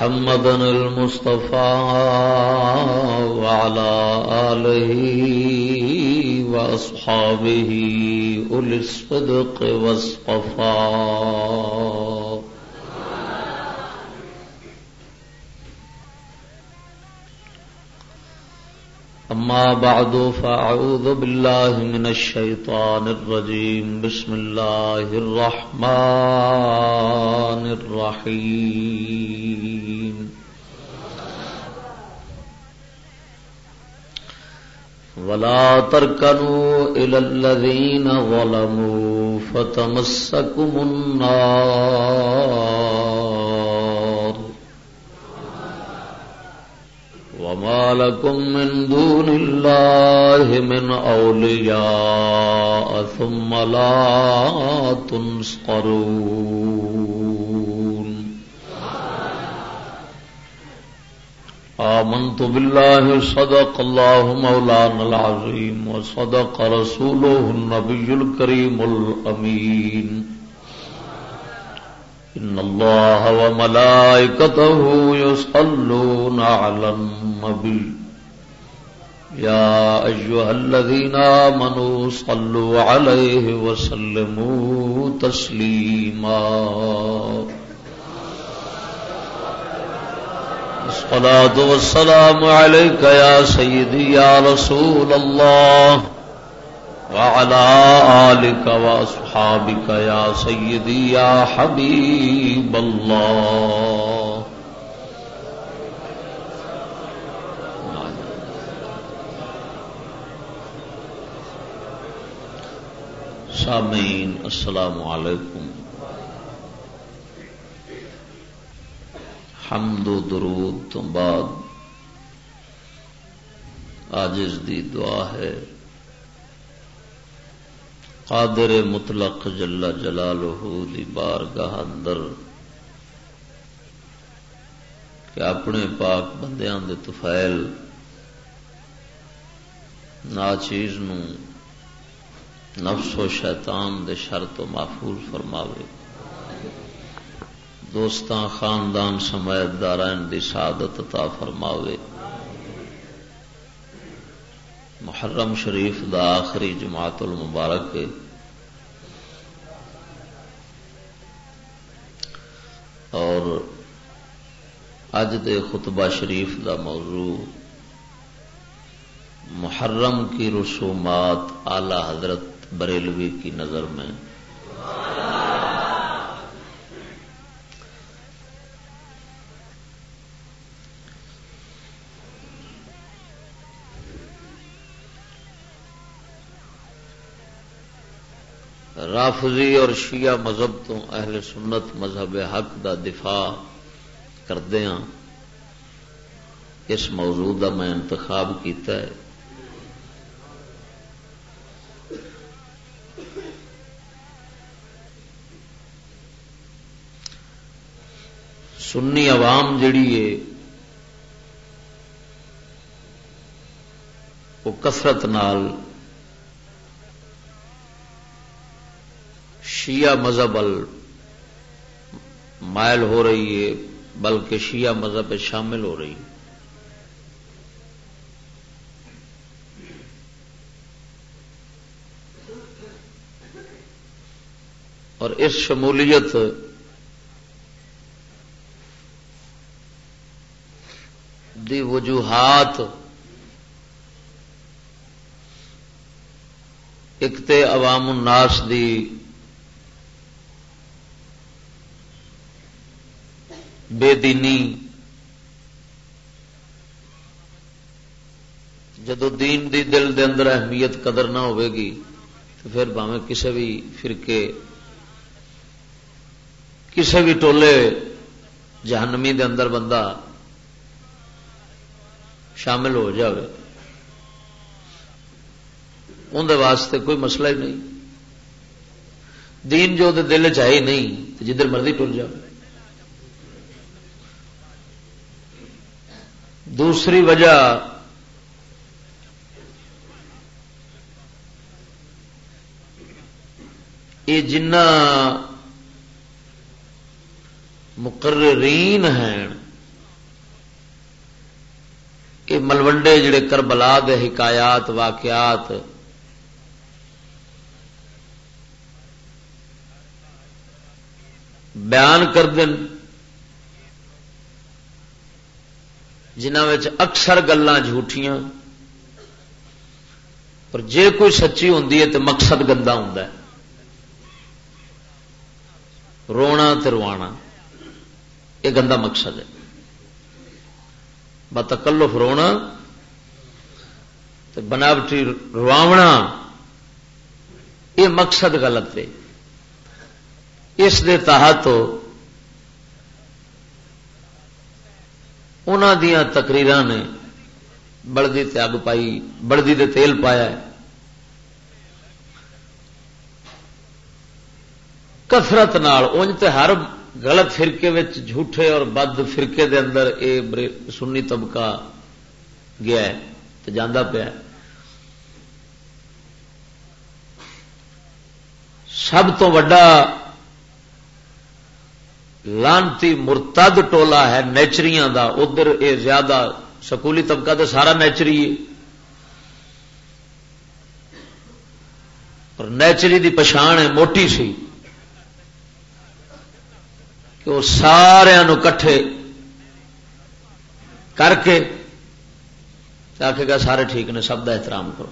محمد المصطفى وعلى آله وأصحابه أولي الصدق والصفاق أما بعد، فأعوذ بالله من الشيطان الرجيم. بسم الله الرحمن الرحيم. ولا تركنوا إلى الذين ظلموا فتمسكم النار. وما لكم من دون الله من أولياء ثم لا تنصرون آمنت بالله صدق الله مولانا العظيم وصدق رسوله النبي الكريم الأمين إن الله وملائكته يصلون على النبي. يا أيها الذين آمنوا صلوا عليه وسلموا تسليما. الصلاة والسلام عليك يا سيدي يا رسول الله. وعلى آلك وأصحابك يا سيدي يا حبيب الله. سامعین، السلام علیکم. حمد و درود تو بعد. آجز دی دعا ہے قادر مطلق جلا جلال دی بار اندر کہ اپنے پاک بندیاں دے تفیل نا چیز نو نفس و شیطان دے شر تو محفوظ فرماوے۔ دوستاں، خاندان سمیت دارائن دی سعادت عطا فرماوے۔ محرم شریف دا آخری جماعت المبارک اور اج دے خطبہ شریف دا موضوع محرم کی رسومات اعلی حضرت بریلوی کی نظر میں رافضی اور شیعہ مذہب تو اہل سنت مذہب حق دا دفاع کردیا ہاں۔ اس موضوع دا میں انتخاب کیتا ہے۔ سنی عوام جڑی ہے، وہ کثرت نال شیعہ مذہب مائل ہو رہی ہے، بلکہ شیعہ مذہب شامل ہو رہی اور اس شمولیت دی وجوہات ایک تے عوام الناس دی بے دینی جدو دین دی دل دے اندر اہمیت قدر نہ ہوے گی، تو پھر باویں کسی بھی فرقے کسی بھی ٹولے جہنمی دے اندر بندہ شامل ہو جائے اندر واسطے کوئی مسئلہ ہی نہیں۔ دین جو دل چاہے نہیں، تو جدھر مرضی ٹر جائے دوسری وجہ یہ جنا مقررین ہیں، یہ ملوڈے جڑے کربلا دے حکایات، واقعات، بیان کر دن جنہ اکثر گلان جھوٹیاں۔ پر جے کوئی سچی ہوں تو مقصد گندا ہوں رونا تو روانا یہ گندا مقصد ہے۔ بتکلف رونا بناوٹی رواونا یہ مقصد غلط ہے۔ اس دے تحت دیا تقریر نے بڑی تگ پائی بڑی دے تیل پایا کفرت انج تے ہر غلط فرقے جھوٹے اور بد فرقے دے اندر اے سنی طبقہ گیا ہے تو جانا پیا سب تو وڈا لانتی مرتد ٹولا ہے، نیچریاں دا، ادھر اے زیادہ سکولی طبقہ تو سارا نیچری ہے۔ اور نیچری دی پچھان ہے موٹی سی۔ کہ وہ سارا کٹھے کر کے آخے گا سارے ٹھیک نے، سب کا احترام کرو۔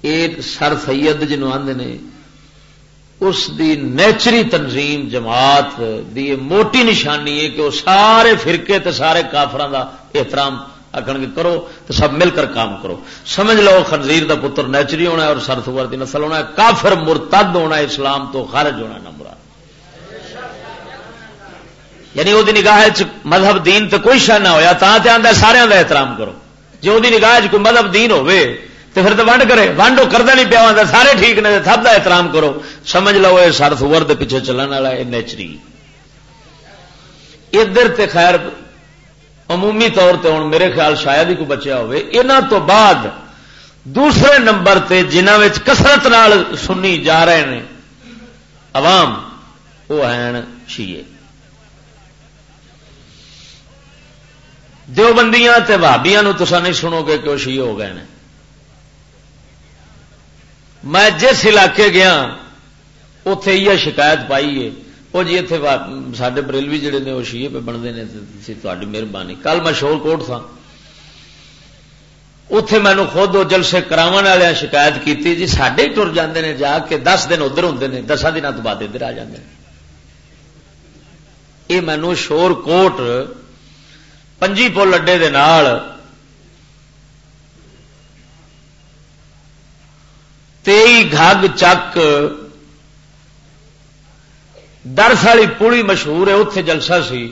ایک سر سید جنوب آدھے نے اس دی نیچری تنظیم جماعت دی موٹی نشانی ہے کہ وہ سارے فرقے تے سارے کافران دا احترام آخر کرو تو سب مل کر کام کرو۔ سمجھ لو خنزیر دا پتر نیچری ہونا ہے اور سرسور کی نسل ہونا ہے۔ کافر مرتد ہونا ہے، اسلام تو خارج ہونا نمبر یعنی وہ نگاہ مذہب دین تو کوئی شہ نہ ہوا تا سارے دا احترام کرو۔ جی وہ نگاہ کوئی مذہب دین ہوئے تو پھر تو ونڈ کرے ونڈ وہ کرتا نہیں پیا سارے ٹھیک نے سب کا احترام کرو۔ سمجھ لو یہ سر سور پیچھے چلنے والا یہ نیچری۔ ادھر تے خیر، عمومی طور تے ہوں میرے خیال شاید ہی کوئی بچیا ہونا تو بعد دوسرے نمبر تے جنہ کسرت سنی جا رہے ہیں عوام، وہ ہیں شیے دیوبندیاں تے بھابیاں تو نہیں سنو گے کہ وہ شیے ہو گئے ہیں میں جس علاقے گیا اتے یہ شکایت پائی ہے۔ وہ جی اتنے سڈے بریلوی جڑے نے وہ شیے پہ بنتے ہیں تاری مہربانی۔ کل میں شور کوٹ تھا۔ اتے مینو خود وہ جلسے کرا والے شکایت کی جی سڈے ہی تر جاتے ہیں جا کے دس دن ادھر ہوں نے دسا دن تو بعد ادھر آ جاتے ہیں یہ مینو شور کوٹ، پنجی پل اڈے دے نال تئی گگ چک درس والی پولی مشہور ہے اتے جلسہ سی۔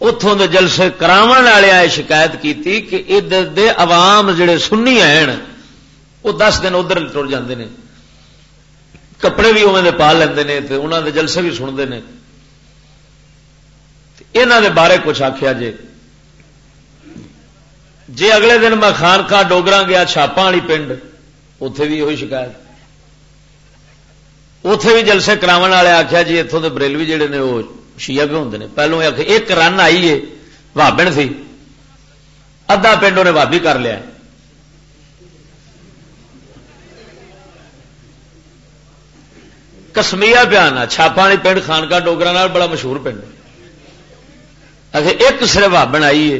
اتوں دے جلسے کرا والے شکایت کی کہ ادھر دے عوام جڑے سنی ہیں وہ دس دن ادھر تر جاتے ہیں کپڑے بھی اوے پا لے انہوں دے جلسے بھی سنتے ہیں یہاں دے بارے کچھ آخیا جی جی اگلے دن میں خانخواہ ڈوگرا گیا چھاپا والی پنڈ اتے جی، بھی یہ شکایت۔ اتے بھی جلسے کرا والے آخیا جی اتوں کے بریلوی جہے نے وہ شیعہ بھی ہوں پہلو ایک رن آئی ہے بابن سی ادا پنڈ انہیں بابی کر لیا۔ کسمیا پیانا چھاپا والی پنڈ خانکا ڈوگرا بڑا مشہور پنڈ۔ ایک سر بابن آئی ہے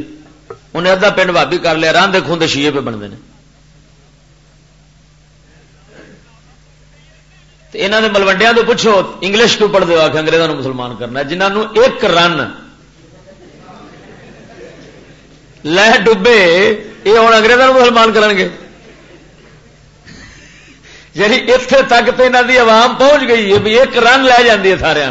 انہیں ادھا پنڈ بابی کر لیا، راندے خوندے شیے پہ بنتے ہیں۔ یہاں کے ملوڈیا تو پوچھو، انگلش کیوں پڑھتے ہو کہ انگریزوں مسلمان کرنا جنہوں ایک رن لے ڈبے، یہ ہوں اگریزوں مسلمان کریں گے۔ یعنی اتنے تک تو یہاں کی عوام پہنچ گئی ہے بھی ایک رن لے جاتی ہے سارا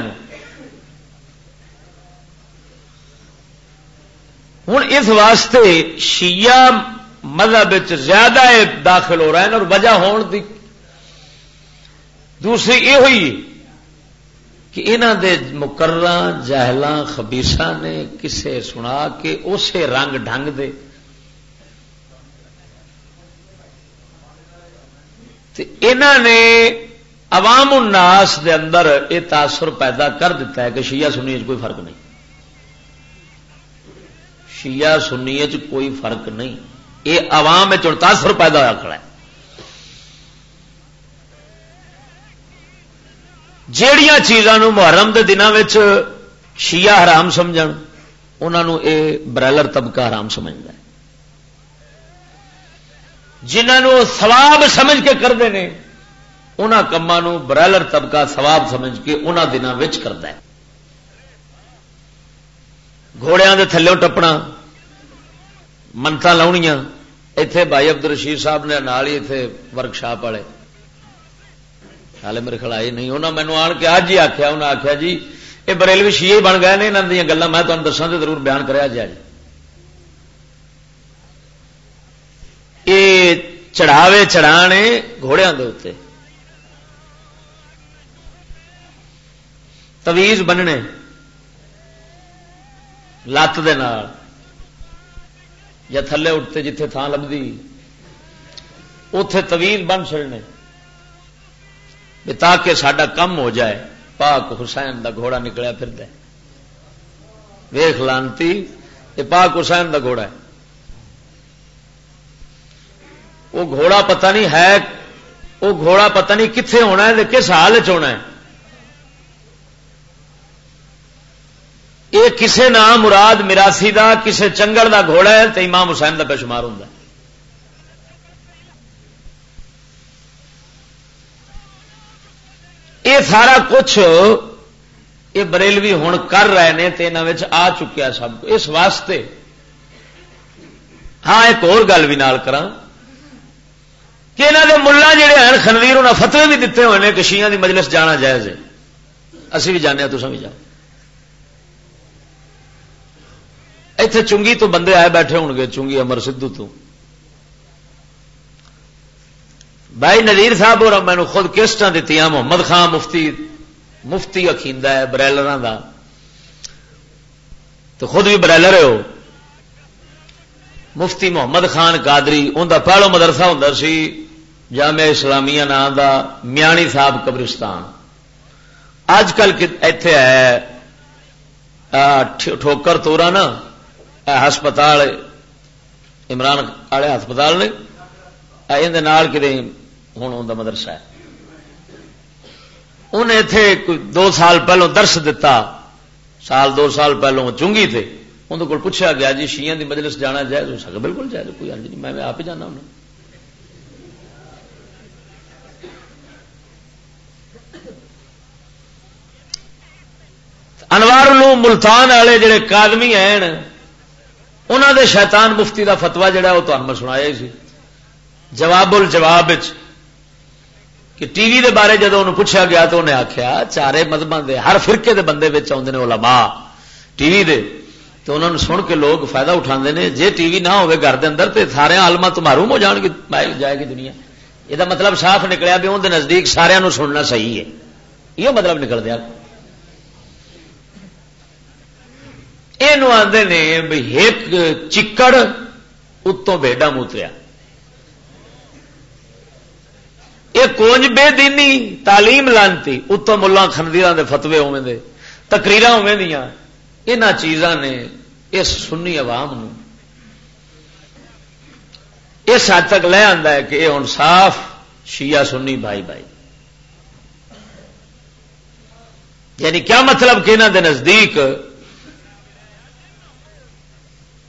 ہوں اس واسطے شیعہ مذہب زیادہ داخل ہو رہا ہے اور وجہ ہون دی۔ دوسری یہ ہوئی کہ انہوں دے مقرر جہل خبیسا نے کسے سنا کہ اسے رنگ ڈنگ دے۔ نے عوام الناس دے اندر یہ تاثر پیدا کر دیتا ہے کہ شیعہ سنی کوئی فرق نہیں۔ شیعہ سنی کوئی فرق نہیں۔ یہ عوام تاثر پیدا ہوا کھڑا ہے۔ جیڑیاں چیزاں محرم کے دنوں شیعہ حرام سمجھ انہوں اے برائلر طبقہ حرام سمجھتا ہے۔ جنہوں سواب سمجھ کے کرتے ہیں ان کاموں برائلر طبقہ سواب سمجھ کے انہوں دنوں کرتا ہے۔ گھوڑیا کے تھلوں ٹپنا منتا لاؤنیاں۔ اتے بھائی ابد رشید صاحب نے نال ہی اتے ورکشاپ والے۔ ہالے میرے خیال آئی نہیں انہوں مینو آن کے آج ہی آخیا انہیں آخیا جی یہ بریلوی شیے بن گئے نے یہاں دیا گلیں میں تمہیں دسا تو ضرور بیان کرا جی یہ چڑھاوے چڑھانے گھوڑیا تویز بننے۔ لت یا تھلے اٹھتے جتھے تھان لبھی اتے تویز بن چڑنے تاکہ سڈا کم ہو جائے پاک حسین دا گھوڑا نکلیا پھر ویخ لانتی یہ پاک حسین دا گھوڑا ہے وہ گھوڑا پتہ نہیں ہے وہ گھوڑا پتہ نہیں کتنے ہونا ہے کس حال چنا ہے یہ کسے نام مراد مراسی دا، کسے چنگڑ دا گھوڑا ہے تو امام حسین دا بے شمار ہوں یہ سارا کچھ یہ بریلوی ہوں کر رہے ہیں تو یہاں آ چکیا سب اس واسطے ہاں ایک اور گل بھی نال کرا کہ یہاں کے ملا جڑے ہیں، خنویر انہیں فتوی بھی دیتے ہوئے ہیں کہ شیعہ دی مجلس جانا جائز ہے۔ اسی بھی جانے تو بھی جاؤ اتے چنگی تو بندے آئے بیٹھے ہو گے، چنگی امر سدھو تو۔ بھائی نذیر صاحب اور مینو خود کسٹ دیتی محمد خان مفتی مفتی اخیندہ ہے برائلر کا تو خود بھی برائلر ہو۔ مفتی محمد خان قادری ان کا پہلو مدرسہ ہوں سی جامع اسلامیہ نام دا میانی صاحب قبرستان۔ اج کل اتے ہے ٹھوکر تورا نا۔ ہسپتال عمران والے ہسپتال نے کتنے ہوں ان مدرسہ ہے۔ انہیں اتے دو سال پہلو درس دتا، سال دو سال پہلو چونگی تھے۔ اندر کو پوچھا گیا جی شیئن دی مجلس جانا جائز ہو سکتا بالکل جائز، کوئی نہیں، میں آپ ہی جانا ہوں۔ انوار ملتان والے جڑے کادمی ہیں انہوں دے شیطان مفتی دا فتوا جڑا وہ تمہیں سنایا سی۔ جواب الجواب کہ ٹی وی دے بارے جدو انہوں پوچھا گیا تو انہیں آخیا چارے مذہب دے، ہر فرقے دے بندے آتے ہیں علماء ٹی وی دے۔ تو انہوں نے سن کے لوگ فائدہ اٹھا ہیں جی ٹی وی نہ ہوگی گھر کے اندر تو سارے آلما تو معروم ہو جان گی جائے گی دنیا۔ یہ مطلب صاف نکلیا بھی اندر نزدیک سارا سننا صحیح ہے۔ یہ مطلب نکل دیا۔ یہ آدھے نے بھی ایک چکڑ اتوں بیڈا موتریا یہ کونج بے دینی تعلیم لانتی اتوں ملا خندیر دے فتوے ہوئے دے تقریر ہوئے دیا یہاں چیزاں نے اس سنی عوام اس حد تک لے آتا ہے کہ یہ ہوں صاف شیعہ سنی بھائی بھائی یعنی کیا مطلب کہ انہوں دے نزدیک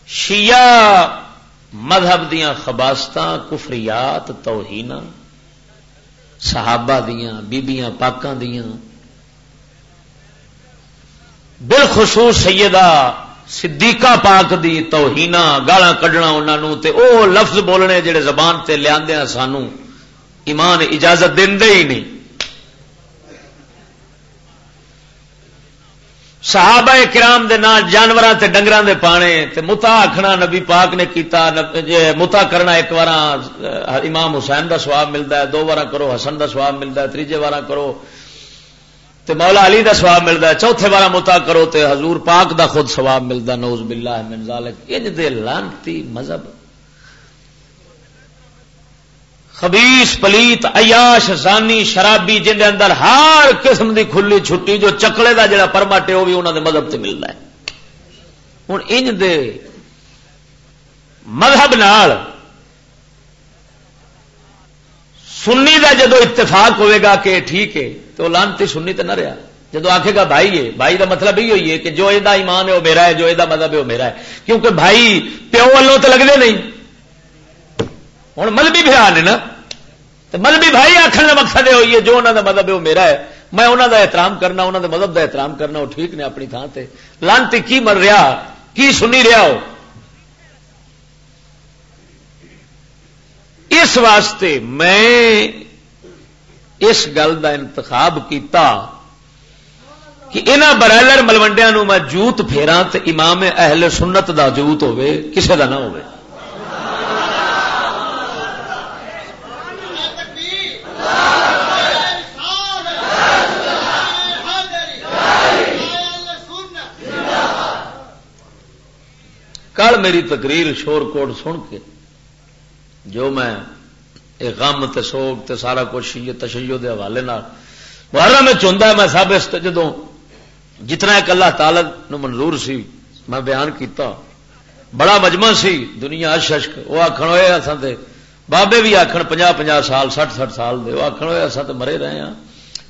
شیعہ مذہب دیا خباست کفریات توہین صحابہ دیا بیبیاں، پاکاں دیا بالخصوص سیدہ صدیقہ پاک دی توہینا گالا کڈنا انہوں تے او لفظ بولنے جڑے زبان تے لیا سانو ایمان اجازت دے ہی نہیں۔ صحابہ کرام دے نام جانور ڈنگر دے پانے تے متا آخنا نبی پاک نے کیتا متا کرنا ایک بار امام حسین دا سواب ملتا ہے، دو بار کرو، حسن دا سواب ملتا ہے تیجے بار کرو، تے مولا علی دا سواب ملتا ہے، چوتھے بار متا کرو، تے حضور پاک دا خود سواب ملتا نوز باللہ من ذالک، انج دے لانتی مذہب خبیس پلیت، عیاش، زانی، شرابی جن اندر ہر قسم دی کھلی چھٹی جو چکلے دا جڑا پرمٹ ہے وہ بھی انہوں نے مذہب سے ملتا ہے۔ ہوں انج دے مذہب نال سنی دا جدو اتفاق ہوئے گا کہ ٹھیک ہے تو لانتی سنی تو نہ رہا۔ جدو آخے گا بھائی ہے، بھائی دا مطلب یہ ہوئی ہے کہ جو یہ ایمان ہے وہ میرا ہے، جو یہ مذہب ہے وہ میرا ہے۔ کیونکہ بھائی پیو والوں تو لگتے نہیں۔ ہوں ملبی برا نے نا؟ ملبی بھائی آخر کا مقصد یہ ہوئی ہے، جو انہوں کا مذہب ہے وہ میرا ہے۔ میں انہوں کا احترام کرنا انہوں کے مذہب کا احترام کرنا، وہ ٹھیک نے اپنی تھان سے لانتی کی مر رہا، کی سنی رہا ہو؟ اس واسطے میں اس گل کا انتخاب کیتا کہ انہوں برائلر ملوڈیا میں جوت پھیرا تو امام اہل سنت دا جوت ہوے کسے دا نہ ہوئے کل میری تقریر شور کوٹ سن کے جو میں غم تے سوگ تے سارا کچھ تشیو دے حوالے بارہ میں چاہتا ہے، میں سب اس جدو جتنا ایک اللہ تعالی نو منظور سی، میں بیان کیتا، بڑا مجمع سی، دنیا اشک وہ آخر ہوئے اصل بابے بھی آخر پناہ پناہ سال، سٹھ سٹھ سال دے، وہ آخر ہوئے اصل تو مرے رہے ہیں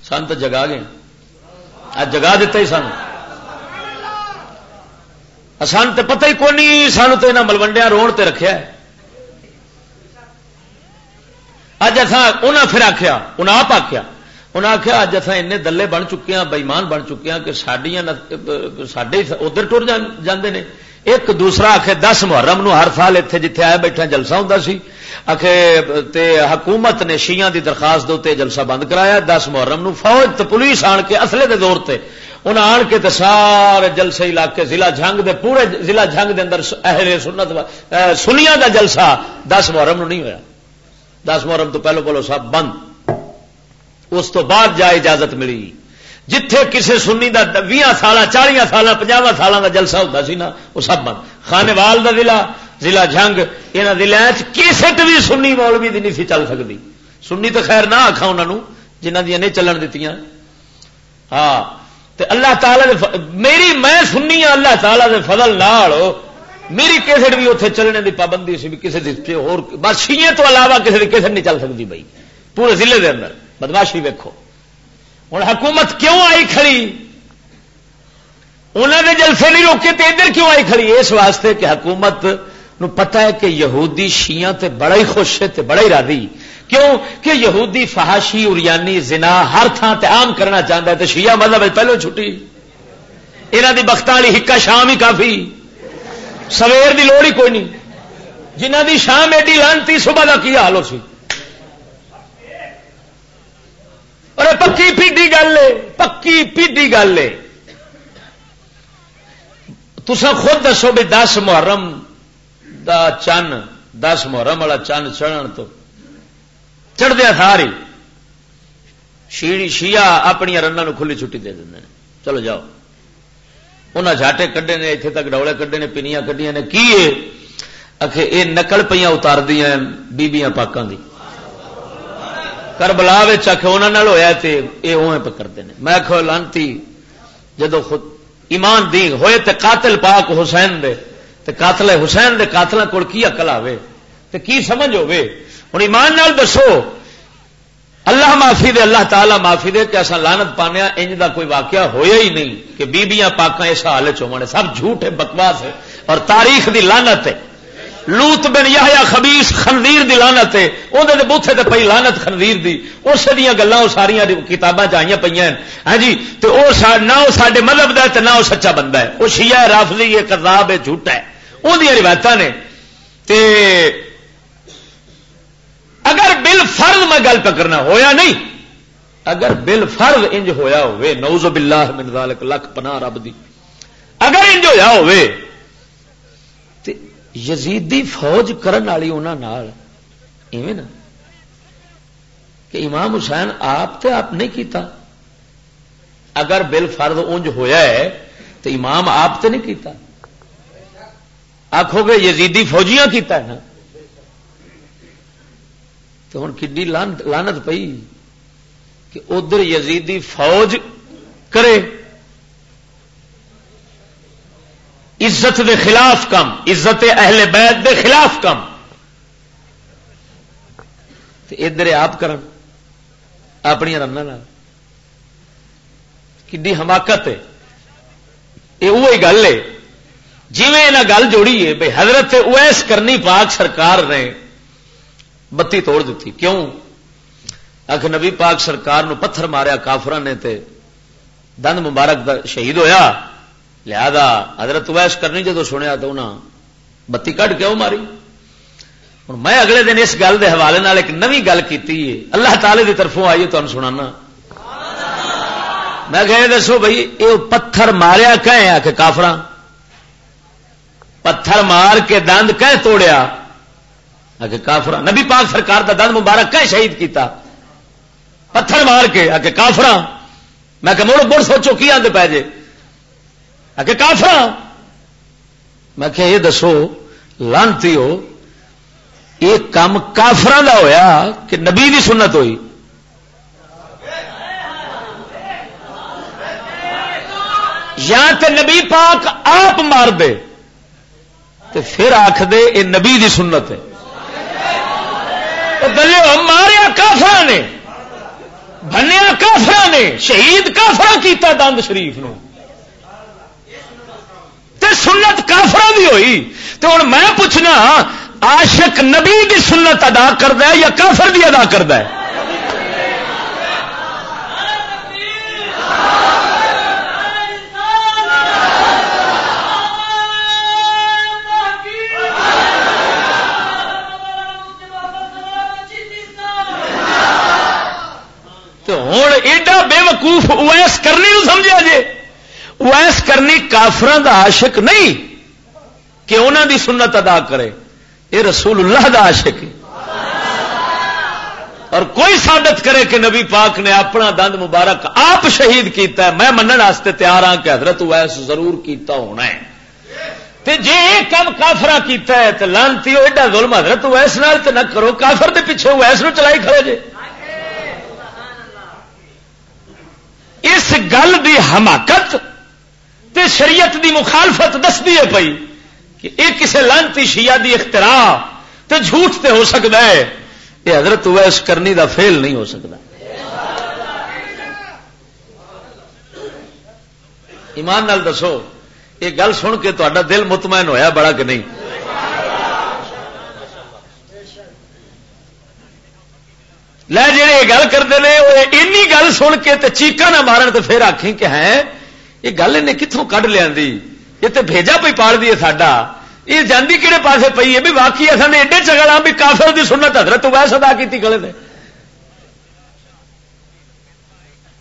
سن تو جگا گئے جگا دیتا ہی سن سن تو پتہ ہی کون سان تو یہاں ملوڈیا روڈ تے رکھا اج انہیں پھر آخیا انہیں آپ آخیا انہیں آخیا اج اصل دلے بن چکے ہیں بئیمان بن چکے ہیں کہ سڈیا سڈے ادھر ٹر جاندے نے۔ ایک دوسرا آخ دس محرم نو ہر سال اتنے جیتے آیا بیٹھا ہاں، جلسہ ہوں سی۔ آخ حکومت نے شیاں دی درخواست دے جلسہ بند کرایا۔ دس محرم نو فوج تے پولیس آن کے اصلے دے دور تے انہیں آن کے تے سارے جلسے علاقے، ضلع جنگ دے پورے ضلع جنگ دے اندر اہل سنت سنیا دا جلسہ دس محرم نو نہیں ہوا دس محرم تو پہلو پہلو سب بند۔ اس تو بعد جا اجازت ملی۔ جتھے کسے سنی دا بھی سال چالیا سال پنجا سال کا جلسہ ہوتا سی نا، وہ سب بند۔ خانے وال کا ضلع ضلع جنگ یہاں ضلع کسٹ بھی سنی مولوی دی نہیں سی چل سکتی سنی تو خیر نہ آخا انہوں جنہ دیا نہیں چلن دیتی ہاں۔ تے اللہ تعالی میری میں سننی ہوں اللہ تعالی دے فضل نال، میری کیسٹ بھی اتنے چلنے دی پابندی سی بھی کسی اور بس شیئے تو علاوہ کسی کیسٹ نہیں چل سکتی بھائی۔ پورے ضلع دے اندر۔ بدماشی ویکو ہوں حکومت کیوں آئی کھڑی؟ انہوں نے جلسے نہیں روکے تو ادھر کیوں آئی کھڑی؟ اس واسطے کہ حکومت نو پتا ہے کہ یہودی شیعہ تے بڑا ہی خوش ہے تے بڑا ہی راضی۔ کیوں کہ یہودی فہاشی اریانی، زنا ہر تھان تے عام کرنا چاہتا ہے تو شیعہ مطلب پہلو چھٹی۔ یہاں کی بخت والی ہکا شام ہی کافی۔ سویر دی لوڑ ہی کوئی نہیں۔ جنہ دی شام ایڈی لانتی صبح کا کی حال ہو سی؟ اور پکی پیڈی گل ہے، پکی پیڈی گل ہے۔ تسا خود دسو بھی دس محرم دا چن، دس محرم والا چن چڑھن تو چڑھدیا ساری شیڑی شیا اپنی رنگ کھلی چھٹی دے دیں چلو جاؤ انہیں جاٹے کڈے نے اتنے تک ڈولے کڈے نے پنیاں کڈیاں نے کی یہ نقل پہ اتار دیا بیبیاں پاکوں کی کربلا آخ انہوں ہوا تو یہ اوے پکڑتے ہیں میں آخو لانتی جدو خود ایمان دی ہوئے تے قاتل پاک حسین دے تے قاتل حسین دے قاتل کول کی اقل آئے تے کی سمجھ ہوے ہوں ایمان نال دسو، اللہ معافی دے، اللہ تعالی معافی دے کہ اصا لانت پانے انج دا کوئی واقعہ ہویا ہی نہیں کہ بیبیاں پاکاں اس حال چونے سب جھوٹ ہے، بکواس ہے اور تاریخ دی لانت ہے۔ لوت بن یا خبیس خنویر دی لانت ہے۔ اندر بوتھے تے پی لانت خنویر دی۔ اس دیا گلا ساریا کتاباں چائیاں چاہیے پہ ہاں جی تو نہ وہ سارے مذہب کا ہے نہ وہ سچا بندہ ہے۔ وہ شیعہ رافضی ہے کتاب ہے، جھوٹا ہے۔ وہ روایت نے، تے اگر بل فرض میں گل پکڑنا ہویا نہیں، اگر بل فرض انج ہویا ہوئے نوز باللہ من ذالک، لکھ پناہ رب دی۔ اگر انج ہویا ہوئے، تے یزیدی فوج کرن والی انہاں ایویں نا، کہ امام حسین آپ تے آپ نہیں کیتا۔ اگر بل فرد انج ہویا ہے تو امام آپ تے نہیں کیتا۔ آخو گے یزیدی فوجیاں کیتا ہے نا۔ تو ہوں کی لانت پئی کہ ادھر یزیدی فوج کرے۔ عزت دے خلاف کم، عزت اہل بیت دے خلاف کم۔ ادھر آپ کرن، اپنی رن کی حماقت ہے۔ یہ وہی گل ہے۔ جی گل جوڑی ہے بھائی حضرت اویس کرنی پاک سرکار نے بتی توڑ دیتی کیوں آخ نبی پاک سرکار نو پتھر ماریا کافر نے تے دند مبارک دا شہید ہویا لہذا حضرت اویس کرنی جدو سنیا تو انہاں بتی کٹ کیوں ماری ہوں میں اگلے دن اس گل کے حوالے ایک نوی گل کی اللہ تعالی کی طرفوں آئی تمہیں سنا میں کہ دسو بھائی یہ پتھر ماریا کہ آ کے کافر پتھر مار کے دند کہ توڑیا آ کافر نبی پاک سرکار کا دند مبارک کہ شہید کیتا۔ پتھر مار کے آ کے کافر میں کہ مڑ مڑ سوچو کی آدھے پی جے۔ آ کے کافر میں کہ یہ دسو، لانتی ہو، یہ کام کافر کا ہویا کہ نبی دی سنت ہوئی۔ یا تے نبی پاک آپ مار دے، تے پھر آخ دے، یہ نبی دی سنت ہے۔ گلے ماریا ہاں کافر نے۔ بنیا ہاں کافر نے۔ شہید کافر کیتا دند شریف نو۔ تے سنت ہاں، کافر دی ہوئی۔ تو ہوں میں پوچھنا عاشق نبی کی سنت ادا کرد یا کافر بھی ادا کرد ہوں ایڈا بے وقوف اویس کرنی سمجھا جی اویس کرنی کافران دا عاشق نہیں کہ انہوں دی سنت ادا کرے۔ یہ رسول اللہ دا عاشق ہے۔ اور کوئی ثابت کرے کہ نبی پاک نے اپنا دند مبارک آپ شہید کیتا ہے، میں منن واسطے تیار ہاں کہ حضرت ویس ضرور کیتا ہونا ہے۔ تے جے ایک کام کافرا کیتا ہے تو لانتی ہو، ایڈا ظلم حضرت ویس نال تے نہ کرو، کافر دے پیچھے ویس نو چلائی کھڑے جے۔ اس گل دی حماقت تے شریعت دی مخالفت دس دی ہے پئی کہ یہ کسی لانتی شیا کی اختراع تو جھوٹ تے ہو سکتا ہے۔ یہ حضرت ویس کرنی دا فیل نہیں ہو سکتا ایمان نال دسو یہ گل سن کے تا دل مطمئن ہویا بڑا کہ نہیں؟ لے جی گل کرتے ہیں وہ این گل سن کے تے چیقا نہ مارن تو پھر آخیں کہ ہے یہ گل انہیں کتوں کھ لیا یہ تو بھیجا پی پال دیے ساڈا۔ یہ جاندی کہڑے پاسے پی ہے؟ بھی واقعی اصل نے ایڈے چگڑ بھی کافر کی سنت حضرت ویس ادا کی گلے نے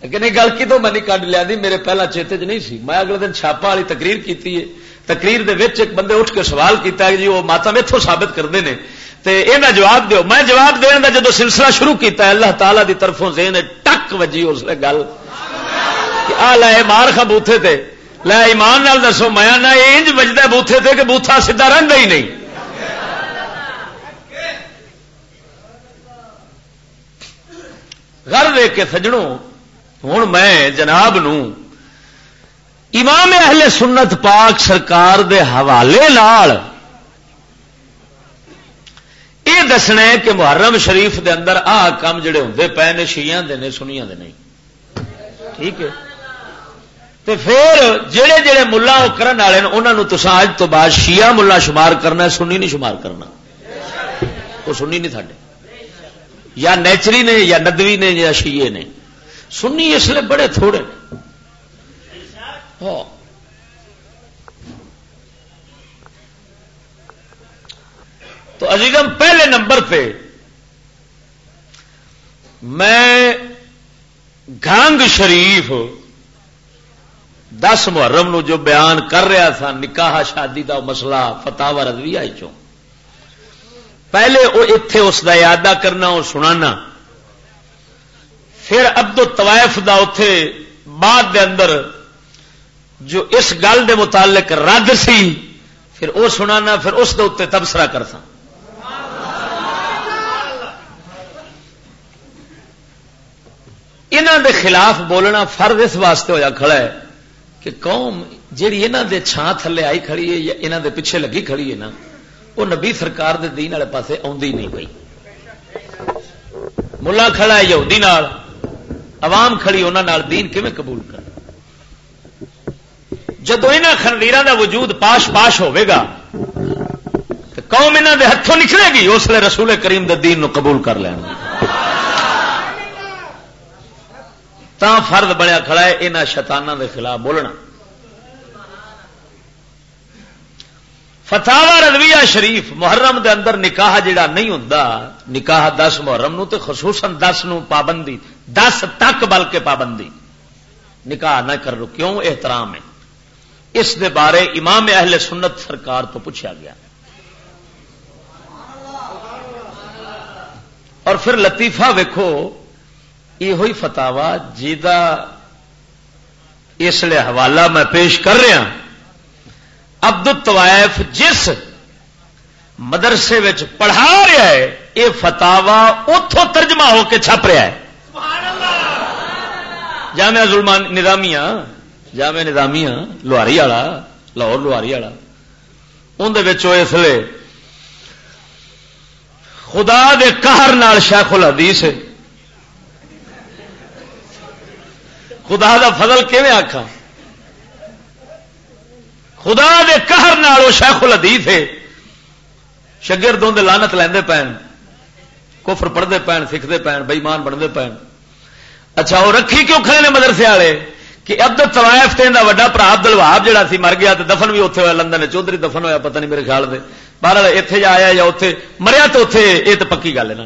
لیکن یہ گل کتوں میں نہیں کھ لیا میرے پہلا چیتے چ نہیں سی۔ میں اگلے دن چھاپا والی تقریر کی ہے۔ تقریر دے وچ ایک بندے اٹھ کے سوال کیتا ہے جی وہ ماتا میتھوں ثابت کرتے ہیں تو یہ جواب دیو۔ میں جواب دن کا جدو سلسلہ شروع کیتا ہے، اللہ تعالی دی طرفوں سے ٹک وجی اس لیے گل۔ آ لائے مار خا بوتھے تے۔ لے، ایمان نال دسو، میں نہ انج بجتا بوتھے تے کہ بوتھا سیدا رہتا ہی نہیں۔ گھر دیکھ کے سجڑوں ہوں میں جناب نو امام اہل سنت پاک سرکار دے حوالے نال یہ دسنا کہ محرم شریف دے اندر آ کام جڑے ہوں پے نے شیاں دے نے، سنیاں دے نہیں۔ ٹھیک ہے؟ تے پھر جڑے جڑے ملا وہ کرن والے انہوں تو اج تو بعد شیعہ ملا شمار کرنا سنی نہیں شمار کرنا۔ وہ سنی نہیں تھے یا نیچری نے، یا ندوی نے، یا شیے نے۔ سنی اس لیے بڑے تھوڑے ہاں۔ تو عزیزم، پہلے نمبر پہ میں گانگ شریف دس محرم نو جو بیان کر رہا تھا، نکاح شادی دا مسئلہ فتح رضوی آئی چوں پہلے وہ اتے اس کا ارادہ کرنا وہ سنانا پھر ابدو طوائف دا اتے بعد دے اندر جو اس گل دے متعلق رد سی، پھر وہ سنانا، پھر اس دے اتنے تبصرہ کرتا انہوں دے خلاف بولنا فرد اس واسطے ہوا کھڑا ہے کہ قوم جیڑی انہوں دے چھان تھلے آئی کھڑی ہے یا انہوں دے پیچھے لگی کھڑی ہے نا وہ نبی سرکار دے دین والے پاسے آدھی نہیں پی ملا کھڑا ہے یہودی نال، عوام کھڑی انہوں دین کیون قبول کر جدو یہاں خنویر دا وجود پاش پاش ہوگا تو قوم انہوں دے ہاتھوں نکلے گی، اس لیے رسول کریم دے دین نو قبول کر لینا تا فرد بنیا کھڑا ہے یہاں شتانہ دے خلاف بولنا۔ فتح رضویہ شریف محرم دے اندر نکاح جڑا نہیں ہوں نکاح دس محرم نو تے خصوصاً دس نو پابندی، دس تک بلکہ پابندی۔ نکاح نہ کر کیوں؟ احترام ہے۔ اس دے بارے امام اہل سنت سرکار تو پوچھا گیا۔ اور پھر لطیفہ ویکو یہ ہوئی فتوا جا اس لیے حوالہ میں پیش کر رہا ابد الطوائف جس مدرسے پڑھا رہا ہے یہ فتوا اتوں ترجمہ ہو کے چھپ رہا ہے۔ جامع ظلمان نظامیہ۔ جامع نظامیہ لوہاری والا لاہور لوہاری والا اندر اس لیے خدا دے قہر شیخ الحدیث خدا دا فضل کیون آخا خدا دے قہر نال شیخ الحدیث ہے شگردوں دے لانت لیندے پین کفر پڑھتے پین سیکھتے پین بئیمان بنتے پین اچھا وہ رکھی کیوں کھڑے نے مدرسے والے کہ ابد طوائف تے دا وڈا برا عبد الوہاب جڑا سی مر گیا تے دفن بھی اوتھے ہوا لندن چودھری دفن ہویا، پتہ نہیں میرے خیال دے۔ باہر ایتھے جا آیا یا اوتھے مریا تو اوتھے، اے تے پکی گل ہے نا۔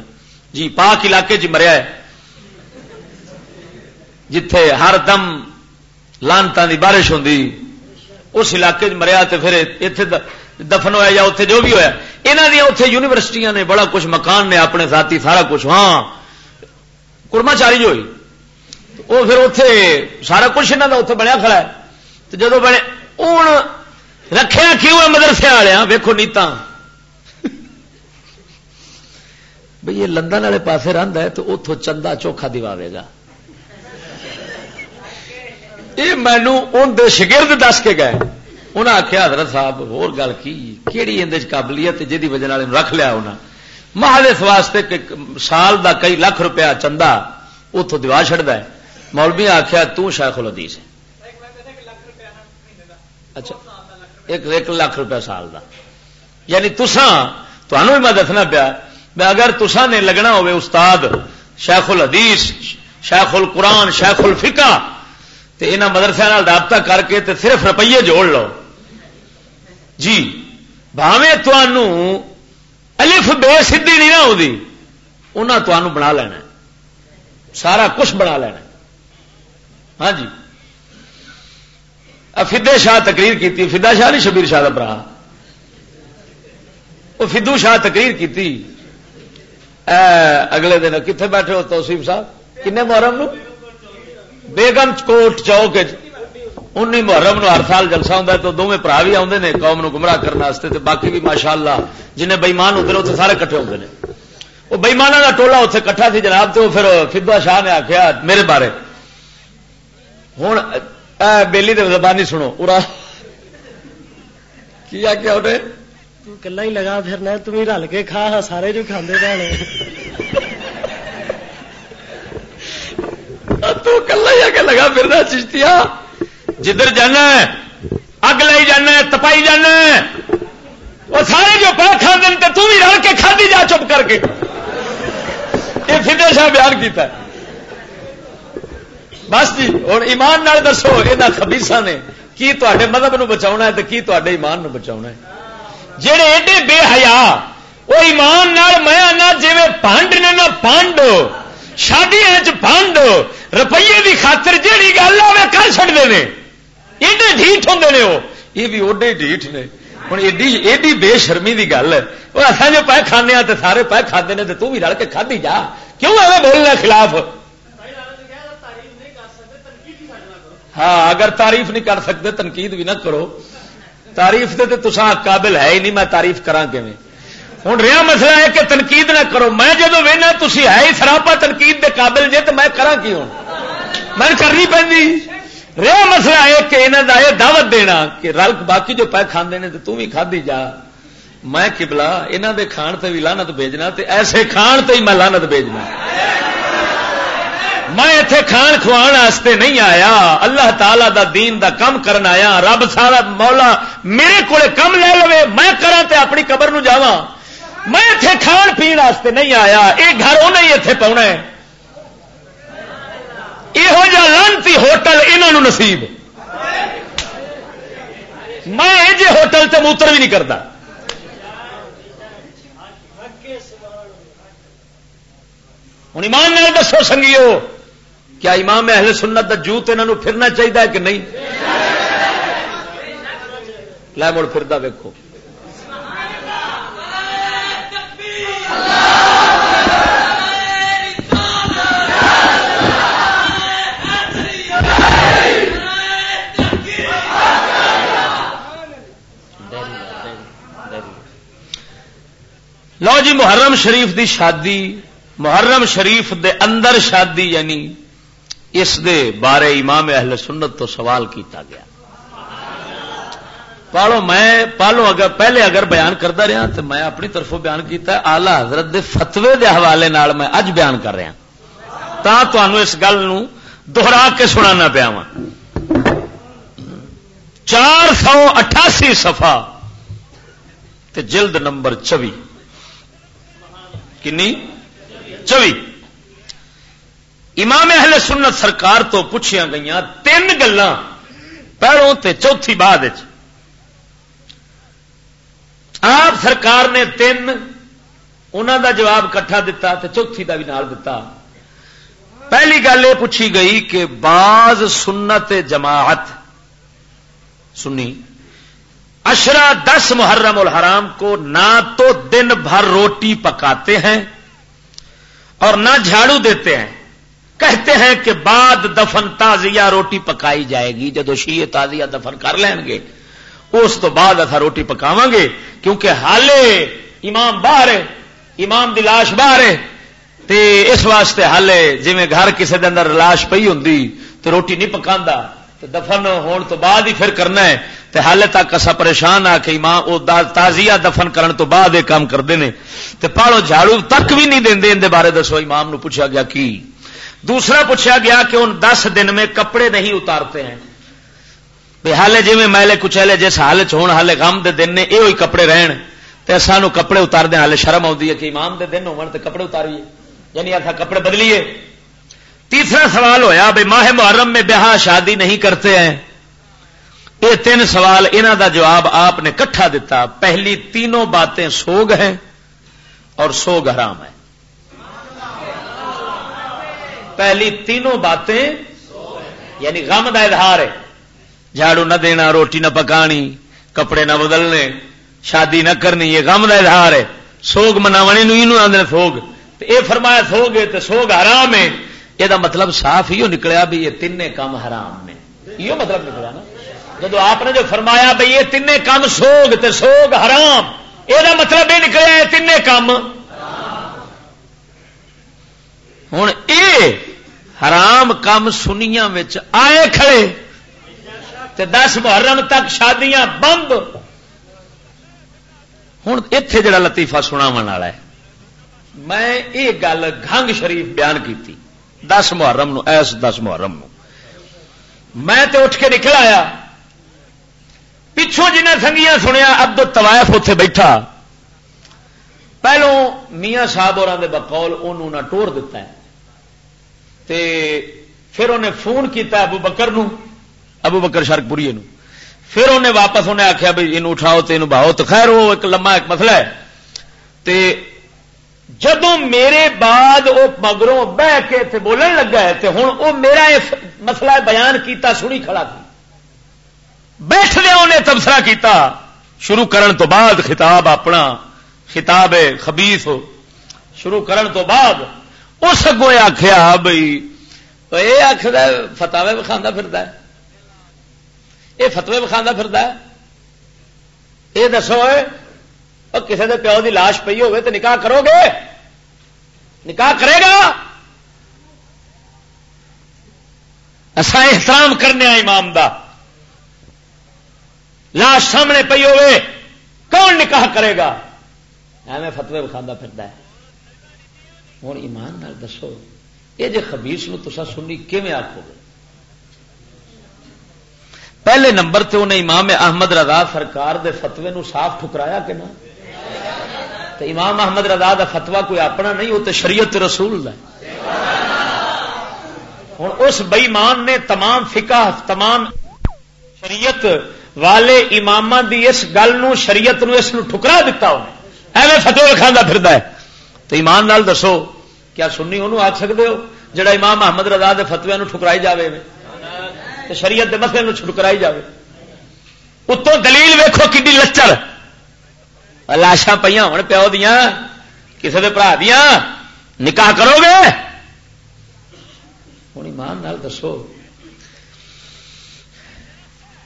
جی پاک علاقے چ مریا ہے۔ جتھے ہر دم لانتا دی بارش ہوندی، اس علاقے مریا تے پھر ایتھے دفن ہوا یا اتنے جو بھی ہوا یہاں دیا اتنے یونیورسٹیاں نے بڑا کچھ مکان نے، اپنے ساتھی سارا کچھ۔ ہاں کرماچاری جو ہوئی۔ وہ پھر اتے سارا کچھ یہاں کا اتنے بنیا کھڑا ہے۔ تو جدو بنے ہوں رکھے کیوں ہے مدرسے والے؟ ہاں، ویکو نیتا بھئی یہ لندن والے پاسے رہتا ہے تو اتوں چندہ چوکھا دے گا یہ مینو ان شگرد دس کے گئے۔ انہیں آخیا حضرت صاحب ہو گل کی؟ کہڑی اندر قابلیت جی وجہ رکھ لیا انہیں محل اس واسطے کہ سال دا کئی لاکھ روپیہ چندہ اتوں دوا چڑھتا ہے۔ مولوی آخیا تیخ الدیس اچھا ایک لاکھ روپیہ سال دا۔ یعنی تسان تمہوں بھی میں دسنا پیا، میں اگر تسان نے لگنا ہوئے استاد شیخ الحدیث، شیخ القرآن، شیخ الفقہ تو یہاں مدرسے رابطہ کر کے تے صرف روپیے جوڑ لو۔ جی بھاوے الف بے سدھی نہیں نہ ہوتی انہوں بنا لینا سارا کچھ بنا لینا ہاں جی۔ فدے شاہ تقریر کی فدا شاہ نہیں، شبیر شاہ کا برا۔ وہ فدو شاہ تقریر کی اگلے دن کتنے بیٹھے ہو توسیف صاحب؟ کن محرم نو؟ بیگم کوٹ چوک انی محرم نو ہر سال جلسہ ہوں تو دونوں برا بھی آتے ہیں قوم نو گمراہ کرنے باقی بھی ماشاء اللہ جنہیں بئیمان ہوتے ہیں اتنے سارے کٹھے ہوتے ہیں وہ بئیمانہ کا ٹولا اتنے کٹھا سی جناب تو پھر فدوا شاہ نے آخیا میرے بارے۔ ہوں بےلی زبانی سنو پورا کی آخیا انہیں کلا ہی لگا پھرنا تم ہی رل کے کھا سارے جو کھانے رہے تو کلا ہی آ کے لگا پھرنا چشتیا جدھر جانا ہے اگ لائی جانا ہے تپائی جانا ہے وہ سارے جو پا کھا دیں تو بھی رل کے کھا دی جا چپ کر کے یہ فدے شاہ بیان کیتا ہے بس جی ہوں ایمان نال دسو یہاں خبیسا نے، کی تے مذہب نو بچا ہے تو کی تے ایمان نو بچا ہے؟ جہے ایڈے بے حیا وہ ایمان نال میں جی پانڈ نے نا پانڈ شادی بند روپیے کی خاطر جہی گل آئے کر چڑتے ہیں ایڈے ڈھیٹ ہوں نے وہ یہ بھی اوڈے ڈھیٹ نے۔ ہوں ایڈی ایڈی بے شرمی کی گل ہے۔ وہ اصل جو پہ کھانے تو سارے پہ کھانے نے تو بھی رل کے کھدی جا۔ کیوں ایویں بولنا خلاف؟ ہاں اگر تعریف نہیں کر سکتے، تنقید بھی نہ کرو۔ تعریف سے تو تصا قابل ہے ہی نہیں، میں تعریف کرا ہوں رہا مسئلہ ہے کہ تنقید نہ کرو۔ میں جب وہنا تھی ہے ہی سراپا تنقید دے قابل جے تو میں کرا کی ہوں؟ میں کرنی پی رہا مسئلہ ہے کہ انہوں کا یہ دعوت دینا کہ رل باقی جو پہ کھانے نے تو بھی کھدی جا۔ میں کبلا یہاں دے کھان تے بھی لانت بھیجنا تے ایسے کھان تے ہی میں لانت بھیجنا۔ میں اتے کھان کھوان نہیں آیا۔ اللہ تعالی دا دین دا کم کرن آیا۔ رب سارا مولا میرے کو کم لے لو میں کرا تے اپنی قبر نو جاواں۔ میں اتے کھان پینے نہیں آیا۔ یہ گھر انہیں ہی اتے پاؤنا یہو جہ لانتی ہوٹل انہوں نصیب۔ میں جی ہوٹل تے موتر بھی نہیں کرتا ہوں ایمان نال دسو سنگیو۔ کیا امام اہل سنت کا جوت انہوں پھرنا چاہیے کہ نہیں؟ لے مڑ پھر ویکو لو جی محرم شریف دی شادی، محرم شریف دے اندر شادی یعنی اس دے بارے امام اہل سنت تو سوال کیتا گیا۔ پالو میں، پالو اگر پہلے اگر بیان کرتا رہا تو میں اپنی طرفوں بیان کیتا ہے۔ آلہ حضرت دے فتوے دے حوالے نال میں اج بیان کر رہا۔ تا تو اس گل دوہرا کے سنانا پیا وا چار سو اٹھاسی سفا جلد نمبر چوی۔ کنی؟ چوی۔ امام اہل سنت سرکار تو پوچھیا گئی تین گلا پہلوں تے چوتھی بعد آپ سرکار نے تین انہوں دا جواب کٹھا دتا تے چوتھی دا بھی نال دتا۔ پہلی گل یہ پوچھی گئی کہ بعض سنت جماعت، سنی اشرا دس محرم الحرام کو نہ تو دن بھر روٹی پکاتے ہیں اور نہ جھاڑو دیتے ہیں۔ کہتے ہیں کہ بعد دفن تازیہ روٹی پکائی جائے گی، جدو شیے تازیہ دفن کر لین گے، اس تو بعد اتنا روٹی پکاو گے، کیونکہ حالے امام باہر امام دی لاش باہر تے اس واسطے حالے جی گھر کسی دن اندر لاش پی ہوں تو روٹی نہیں پکا دفن ہون تو بعد ہی پھر کرنا ہے، تے حالے تک اصا پریشان آ کہ ماں وہ تازیہ دفن کرن تو بعد یہ کام کرتے ہیں تے پالو جھاڑو تک بھی نہیں دیں اندر بارے دسو امام نو پوچھا گیا کی؟ دوسرا پوچھا گیا کہ ان دس دن میں کپڑے نہیں اتارتے ہیں۔ بھائی حالے جی میلے کچیلے جس حال چون حالے غم دے دن نے یہ کپڑے رہن۔ تے سانو کپڑے اتار دیں حالے شرم آتی ہے کہ امام دے دن ہو کپڑے اتاریے۔ یعنی ایسا کپڑے بدلیے۔ تیسرا سوال ہویا بھائی ماہ محرم میں بیاہ شادی نہیں کرتے ہیں۔ یہ تین سوال انہ دا جواب آپ نے کٹھا دیتا پہلی تینوں باتیں سوگ ہیں اور سوگ حرام ہے پہلی تینوں باتیں یعنی غم دا اظہار ہے۔ جھاڑو نہ دینا، روٹی نہ پکانی، کپڑے نہ بدلنے، شادی نہ کرنی، یہ غم دا اظہار ہے۔ سوگ مناونی آدھے سوگ۔ یہ فرمایا سوگ ہے تو سوگ حرام ہے۔ یہ مطلب صاف ہی نکلیا بھی یہ تین کام حرام نے۔ یہ مطلب نکلا نا۔ جب آپ نے جو فرمایا بھائی یہ تین کام سوگ تے سوگ حرام یہ مطلب یہ نکلیا یہ تین کام ہوں یہ حرام کام سنیا آئے کھڑے تے دس محرم تک شادیاں بند ہوں اتے جڑا لطیفہ سنا والا ہے میں یہ گل گنگ شریف بیان کی دس محرم نو ایس دس محرم نو میں تے اٹھ کے نکل آیا پچھوں جنہیں سنگیاں سنیا ابد توائف اتے بیٹھا پہلو میاں صاحب اور بقول انہوں نے ٹور دیتا ہے تے پھر انہیں فون کیتا ابو بکر نو، ابو بکر شرک پوری پھر انہیں واپس انہیں آخیا بھائی یہ اٹھاؤ تو یہ بہاؤ، تو خیر وہ ایک لما ایک مسئلہ ہے۔ تے جدو میرے بعد وہ مگروں بہ کے تے بولن لگا ہے، تے ہوں وہ میرا مسئلہ بیان کیتا، سنی کھڑا تھی۔ بیٹھ لیا انہیں تبصرہ کیتا۔ شروع کرن تو بعد خطاب اپنا، خطاب خبیس ہو۔ شروع کرن تو بعد اس اگوں آخیا بھائی یہ آخر فتاوے بکھا پھر یہ فتوے بکھا پھر یہ دسو کسی کے پیو کی لاش پی ہوگی تو نکاح کرو گے؟ نکاح کرے گا؟ اصا احترام کرنے امام دا۔ لاش سامنے پی ہوئے کون نکاح کرے گا؟ ایویں فتوے بکھا پھر ہوں ایمان نال دسو، یہ جی خبیس نسا سنی کیون آخو گے؟ پہلے نمبر تے انہیں امام احمد رضا سرکار دے فتوے نو صاف ٹھکرایا کہ نہ؟ تو امام احمد رضا دا فتوا کوئی اپنا نہیں، وہ تو شریعت رسول ہے۔ ہوں اس بئیمان نے تمام فقہ، تمام شریعت والے امام دی اس گل نو، شریعت نو اس نو ٹھکرا دیتا انہیں۔ ایویں فتوی کھانا پھر تو ایمان نال دسو کیا سننی انہوں آخ سکتے ہو؟ جڑا امام محمد رضا دے فتویا نو ٹھکرائی جاوے تو شریعت دے مسئلے نو ٹھکرائی جاوے۔ اتوں دلیل ویکھو کی لچر لاشاں پہ ہوں پیو دیا کسی دے برا دیا نکاح کرو گے؟ ہوں ایمان نال دسو۔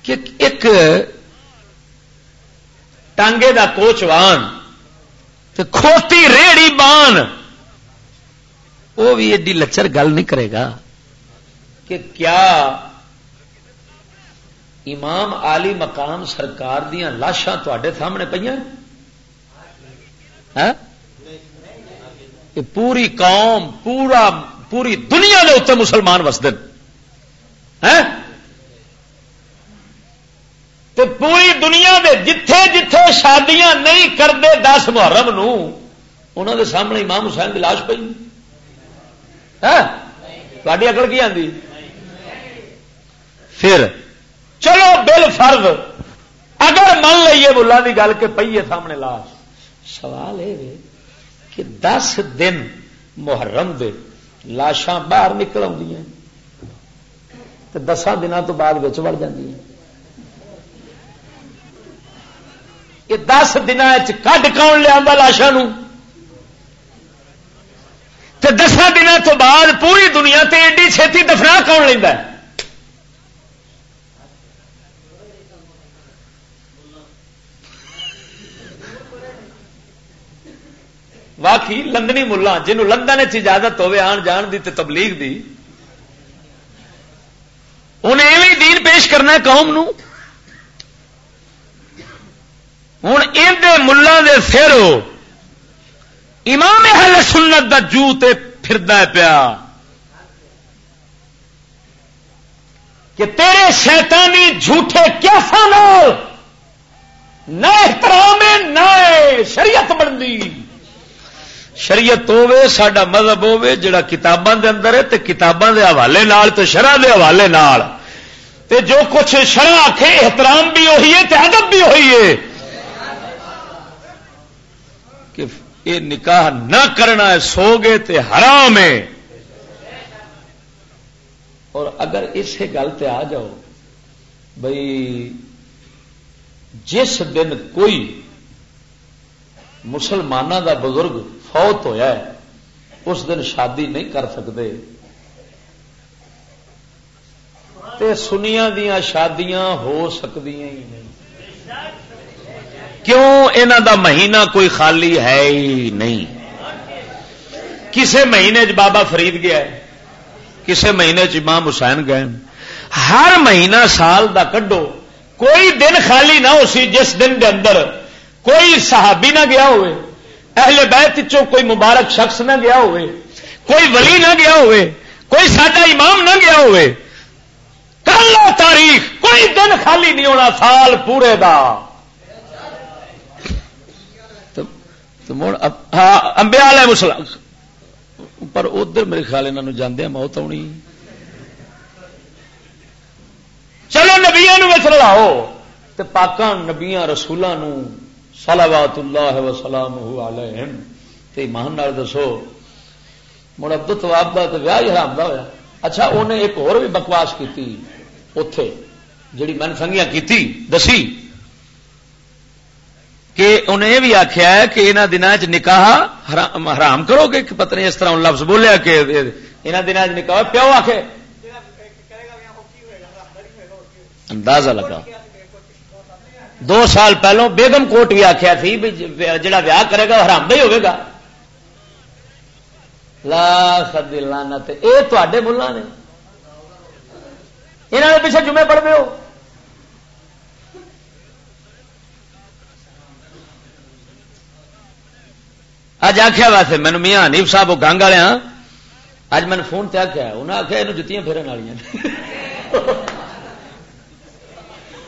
کہ ایک ٹانگے دا کوچوان کھوتی ریڑی بان۔ وہ بھی ایڈی لچر گل نہیں کرے گا کہ کیا امام علی مقام سرکار دیا لاشاں تے سامنے پہ ہاں؟ پوری قوم، پورا، پوری دنیا کے اتنے مسلمان وسد ہاں؟ ہاں؟ پوری دنیا دے جتھے جتھے شادیاں نہیں کرتے دس محرم نو انہوں دے سامنے امام حسین ہاں؟ کی لاش پی تاری اکل کی آتی پھر، چلو بل فرض، اگر من لیے بلا کی گل کہ پیے سامنے لاش۔ سوال یہ کہ دس دن محرم دے لاشاں باہر نکل آدی دسان دنوں تو بعد بڑ جی یہ دس دن کھ کون لیا لاشا دس دنوں تو بعد پوری دنیا تے ایڈی چھتی دفنا کون لینا واقعی لندنی ملا، جنہوں لندن اجازت ہوے آن جان دی تے تبلیغ دی، انہیں ایویں دین پیش کرنا قوم نو ہوں اندر ملا دے سر امام اہل سنت دا جو تے پھردا پیا۔ کہ تیرے شیطانی جھوٹے کیا سانو نہ احترام نہ شریعت بنتی شریعت ہوے سڈا مذہب ہوے جڑا کتاباں دے اندر ہے تے کتاباں دے حوالے نال تے شرح دے حوالے نال۔ تے جو کچھ شرح آخے احترام بھی ہوئی ہے تے ادب بھی ہوئی ہے کہ یہ نکاح نہ کرنا ہے، سو گے تے حرام ہے۔ اور اگر اسے گل تے آ جاؤ بھائی جس دن کوئی مسلمانوں دا بزرگ فوت ہویا ہے، اس دن شادی نہیں کر سکتے تے سنیا دیا شادیاں ہو سکتی ہی نہیں۔ کیوں انہ دا مہینہ کوئی خالی ہے ہی نہیں؟ کسے مہینے چ بابا فرید گیا ہے، کسے مہینے چ امام حسین گئے ہر مہینہ سال دا کڈو، کوئی دن خالی نہ ہو سی جس دن دے اندر کوئی صحابی نہ گیا ہوئے، اہل بیت چو کوئی مبارک شخص نہ گیا ہوئے، کوئی ولی نہ گیا ہوئے، کوئی سادہ امام نہ گیا ہوئے۔ کل تاریخ، کوئی دن خالی نہیں ہونا، سال پورے دا۔ تو ہاں امبیا والے مسلم پر ادھر میرے خیال یہاں جانے موت آنی چلو نبیا لاؤ تو پاک نبیا رسولوں سلاوات اللہ وسلام علیہم۔ تو ایمان نال دسو، مڑ ابدت واب کا تو ویاہ ہی حرام کا ہوا اچھا انہیں ایک اور بھی بکواس کی اتے جڑی من سنگیاں کی دسی۔ کہ انہیں یہ بھی آخیا ہے کہ یہاں دنوں چ نکاح حرام کرو گے پتہ نہیں اس طرح لفظ بولیا کہ یہاں دنوں چ نکاح پیو آ اندازہ لگا دو سال پہلو بیگم کوٹ بھی آخیا تھی جی- جڑا ویاہ کرے گا حرام ہی ہوگا لا سدی لانا یہ تے ملا نے۔ یہاں نے پیچھے جمعے پڑھتے ہو۔ اج آخیا ویسے مینو میاں حنیف صاحب وہ گنگ والے ہاں، اج میں فون تے آخیا انہیں آخیا یہ جتیاں پھرن والی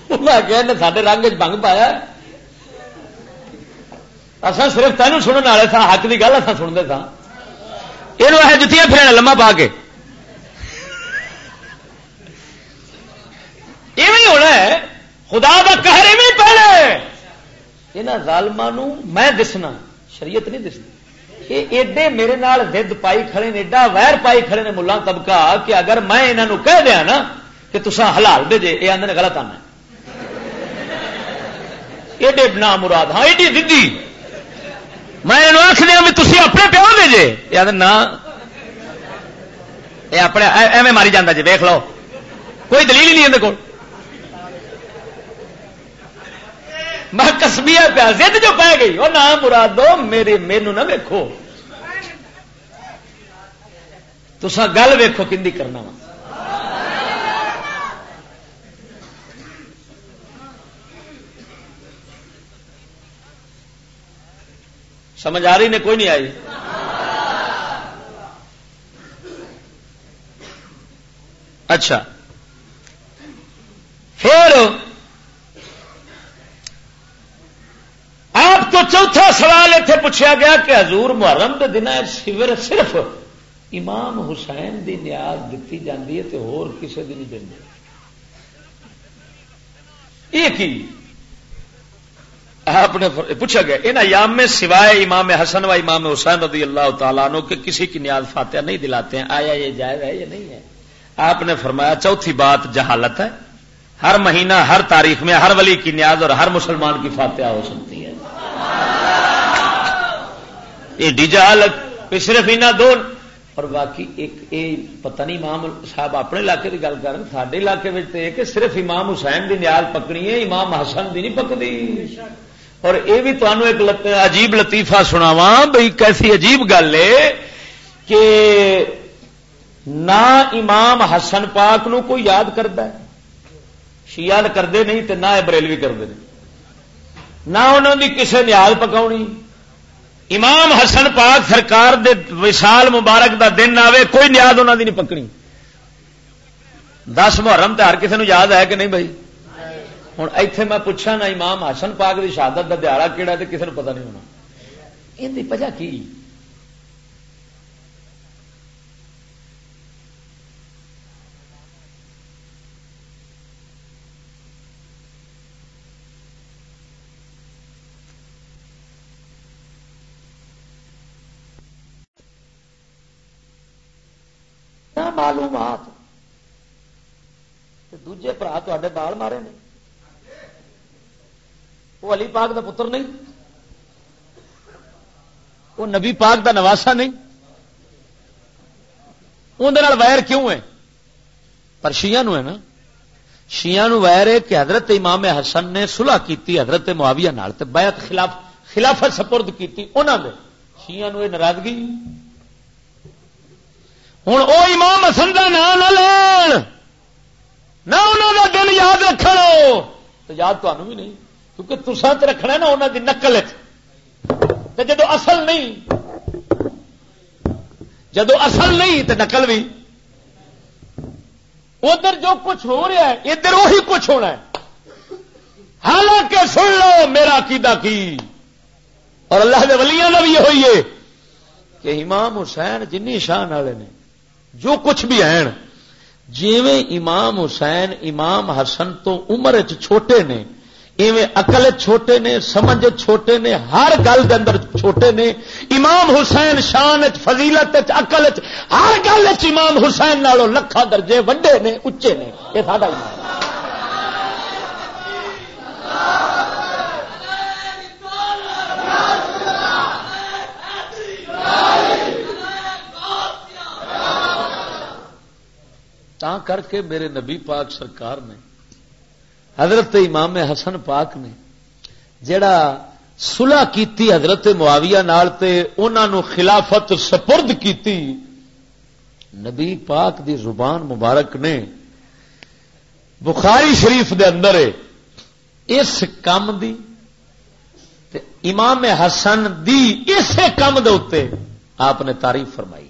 انہیں آخیا سارے رنگ بنگ پایا۔ اصا صرف تینوں سننے والے تھا حق کی گل اصا سنتے تھا یہ جتیاں پھر لما پا کے۔ ہونا ہے، خدا کا قہر ایویں پہلے۔ یہاں ظالما میں دسنا۔ شریعت نہیں دستی۔ یہ ایڈے میرے نال دد پائی کھڑے نے، ایڈا ویر پائی کھڑے نے ملا طبقہ کہ اگر میں یہاں کہہ دیا نا کہ تصا حلال دے جے یہ آدھے غلط آنا ایڈے بنا مراد ہاں ایڈی ددی میں آخ دیا بھی تھی اپنے پیو دے جے۔ یاد نہ یہ اپنے ایویں ماری جانا جی ویخ لو۔ کوئی دلیل ہی نہیں اندر کول۔ میں کسبیا پیا زد جو پہ گئی، وہ نہ مراد دو، میرے مینو نہ ویکو تسا گل ویکو کھی کرنا وا۔ سمجھ آ رہی نے؟ کوئی نہیں آئی۔ اچھا۔ پھر آپ تو چوتھا سوال اتنے پوچھا گیا کہ حضور محرم کے دن شیور صرف امام حسین دی نیاز دیتی جاتی ہے تو ہور کسی دی نہیں دیں یہ آپ نے پوچھا گیا، ان ایام میں سوائے امام حسن و امام حسین رضی اللہ تعالیٰ عنہ کے کسی کی نیاز فاتحہ نہیں دلاتے ہیں، آیا یہ جائز ہے یا نہیں ہے؟ آپ نے فرمایا، چوتھی بات جہالت ہے۔ ہر مہینہ، ہر تاریخ میں ہر ولی کی نیاز اور ہر مسلمان کی فاتحہ ہو سکتی۔ ہے یہ جہالت صرف انہیں دو۔ اور باقی ایک اے پتہ نہیں امام صاحب اپنے علاقے کی گل کر سارے علاقے میں تو کہ صرف امام حسین کی نیاز پکنی ہے، امام حسن کی نہیں پکتی اور یہ بھی تمہیں ایک عجیب لطیفہ سناوا بھائی کیسی عجیب گل ہے کہ نہ امام حسن پاک نو کوئی یاد کرتا ہے۔ شیعہ کرتے نہیں تو نہ بریلوی کرتے نہ انہوں کی کسی نے یاد پکا امام حسن پاک سرکار دے وشال مبارک دا دن آوے، کوئی نیاد انہوں دی نہیں پکنی دس محرم تے ہر کسی نو یاد ہے کہ نہیں بھائی؟ ہوں ایتھے میں پوچھا نا امام حسن پاک دی شہادت دا دیہڑا کہڑا تے کسی نے پتا نہیں ہونا۔ یہ وجہ کی؟ معلومات دوجے برا تے بال مارے نے وہ علی پاک دا پتر نہیں وہ نبی پاک دا نواسا نہیں اندر وائر کیوں ہے پر شیعہ نو ہے نا شیعہ نو وائر ہے کہ حضرت امام حسن نے سلح کی حضرت معاویہ نال تے بیعت خلاف خلافت سپرد کی انہوں نے شیعہ نو یہ ناراضگی ہوں وہ امام حسن کا نام نہ لین۔ نہ انہوں کا دن یاد رکھ تو یاد تمہیں بھی نہیں، کیونکہ تسا تو رکھنا نا انہوں کی نقل جدو اصل نہیں، جدو اصل نہیں تو نقل بھی ادھر جو کچھ ہو رہا ہے، ادھر وہی کچھ ہونا ہے۔ حالانکہ سن لو میرا عقیدہ کی۔ اور اللہ کے ولیوں کا بھی یہ ہوئی ہے کہ امام حسین جن شان والے نے۔ جو کچھ بھی ہیں جیویں امام حسین امام حسن تو عمر چھوٹے نے ایویں اقل چھوٹے نے سمجھ چھوٹے نے ہر گل دے اندر چھوٹے نے امام حسین شان فضیلت اقل ہر گل امام حسین نالوں لکھا درجے وڈے نے اچے نے یہ ساڈا امام تا کر کے میرے نبی پاک سرکار نے، حضرت امام حسن پاک نے، جڑا سلح کیتی حضرت معاویہ نال تے انہوں خلافت سپرد کیتی، نبی پاک دی زبان مبارک نے بخاری شریف دے اندر اس کام دی تے امام حسن دی اسے کام دے آپ نے تعریف فرمائی۔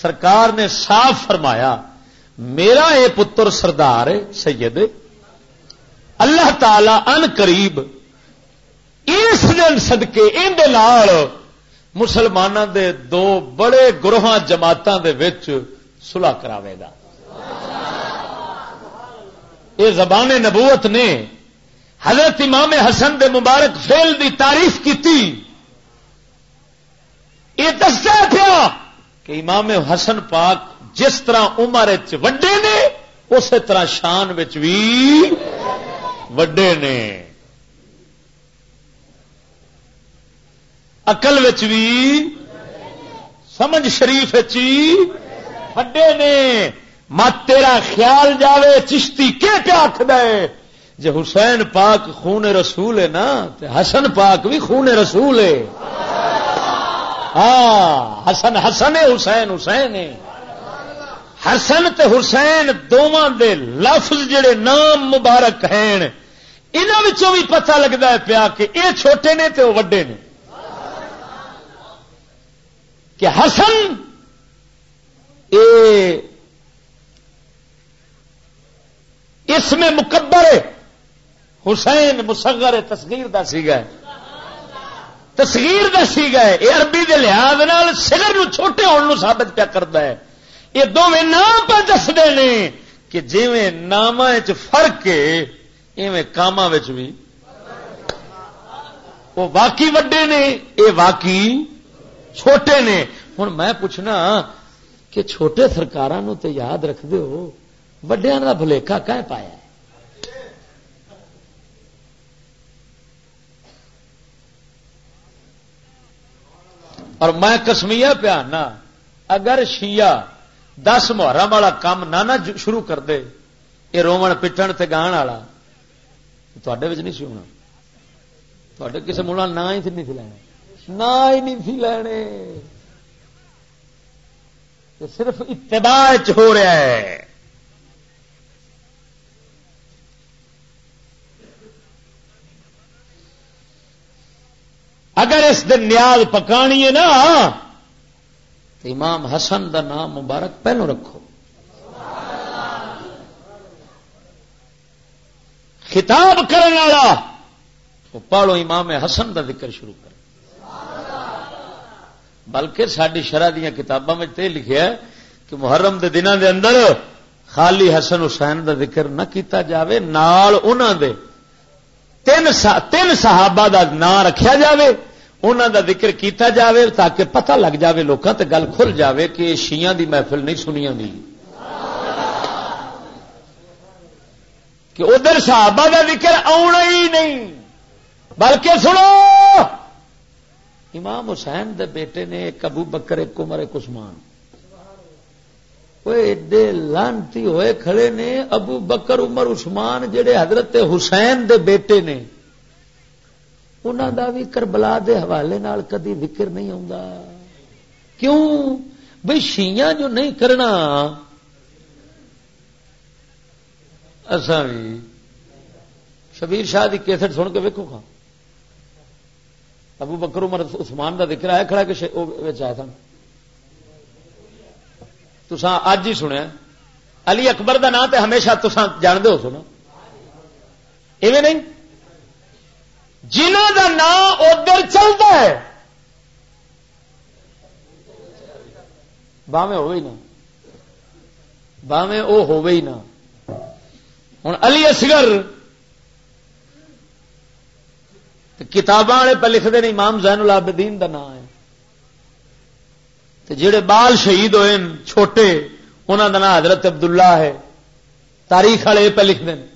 سرکار نے صاف فرمایا، میرا یہ پتر سردار سید، اللہ تعالی ان قریب اس دن سدکے اندر مسلمانوں دے دو بڑے گروہ جماعتوں کے سلا کراوے گا۔ یہ زبان نبوت نے حضرت امام حسن دے مبارک فیل دی تعریف کی یہ دستا پیا کہ امام حسن پاک جس طرح عمر وڈے نے، اسی طرح شان بھی وڈے نے۔ اقل بھی سمجھ شریف وڈے نے۔ مت تیرا خیال جاوے، چشتی کے پیا آخد جی حسین پاک خون رسول ہے نا تو حسن پاک بھی خون رسول ہے۔ ہاں حسن حسن حسین حسین حسن تے حسین دونوں دے لفظ جڑے نام مبارک ہیں انہوں بھی پتہ لگتا ہے پیا کہ یہ چھوٹے نے تے وہ وڈے نے۔ کہ حسن اے اس میں مکبر حسین مسگر تصغیر دا سیگا ہے۔ تصغیر دسی گئے یہ عربی کے لحاظ سگر چھوٹے ہونے ثابت پیا کرتا ہے۔ یہ دونوں نام پہ دستے ہیں کہ جی نام فرق ہے، ایویں کاما بھی وہ واقعی وڈے نے یہ واقعی چھوٹے نے۔ ہوں میں پوچھنا کہ چھوٹے سرکار یاد رکھ دو وڈیا کا بھلیکا کہ پایا؟ اور میں کسمیا پیا نا، اگر شیعہ دس محرم والا کام نہ شروع کر دے، یہ رومن پٹن تے گان والا تھے نہیں سی ہونا۔ تے کسی ملا نہ ہی نہیں تھی لینے۔ نہ ہی نہیں تھی لینے۔ صرف اتباع ہو رہا ہے۔ اگر اس دن نیاز پکانی ہے نا، تو امام حسن دا نام مبارک پہلو رکھو۔ خطاب کرنے والا، وہ پڑھو امام حسن دا ذکر شروع کر بلکہ ساری شرح دیا کتابوں میں تو لکھا ہے کہ محرم دے دنوں دے اندر خالی حسن حسین دا ذکر نہ کیتا جاوے، نال انہوں دے تین صحابہ دا نام رکھا جاوے۔ انہوں دا ذکر کیتا جاوے تاکہ پتہ لگ جاوے لوگوں تے گل کھل جاوے کہ شیعہ دی محفل نہیں سنی دی کہ ادھر صحابہ دا ذکر آنا ہی نہیں، بلکہ سنو۔ امام حسین دے بیٹے نے ایک ابو بکر، ایک عمر، ایک عثمان۔ ایڈے لانتی ہوئے کھڑے نے ابو بکر، عمر، عثمان، جڑے حضرت حسین دے بیٹے نے۔ انہوں دا بھی کربلا دے حوالے نال کدی ذکر نہیں آتا کیوں؟ بھائی شیاں جو نہیں کرنا اصا بھی شبیر شاہ کی کیسٹ سن کے ویکو گا۔ ابو بکر، عمر، عثمان دا ذکر آیا کھڑا کہ آیا تھا۔ تسا اج ہی سنیا۔ علی اکبر دا نام تے ہمیشہ تسا جانتے ہو سنا ایویں نہیں؟ جنہ کا نام ادھر چلتا ہے۔ باوے ہوئی نا باوے وہ ہوئی نا ہوں علی اصغر کتاباں والے پہ لکھتے ہیں امام زین العابدین دا نام ہے۔ جڑے بال شہید ہوئے چھوٹے انہوں کا نام حضرت عبداللہ ہے۔ تاریخ والے پہ لکھتے ہیں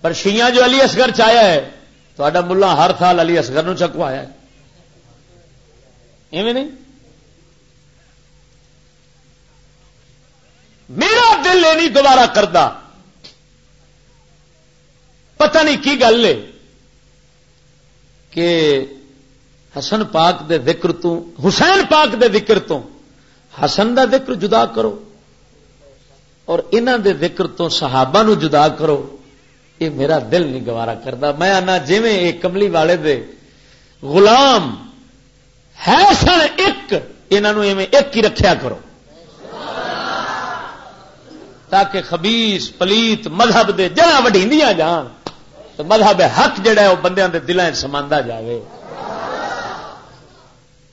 پر شیعہ جو علی اصغر چایا ہے تو ملا ہر سال علی اصغر نو چکوایا ایویں نہیں میرا دل یہ نہیں دوبارہ کرتا پتہ نہیں کی گل ہے کہ حسن پاک دے ذکر تو حسین پاک دے ذکر تو حسن دا ذکر جدا کرو اور انہ دے ذکر تو صحابہ نو جدا کرو یہ میرا دل نہیں گوارا کرتا۔ میں آنا جی کملی والے دے غلام ہے سن ایک انہوں ایک ہی رکھیا کرو۔ تاکہ خبیس پلیت مذہب دے جہاں وڈی جان، تو مذہب حق جڑا ہے، وہ بندیاں دے دلیں سماندا جاوے۔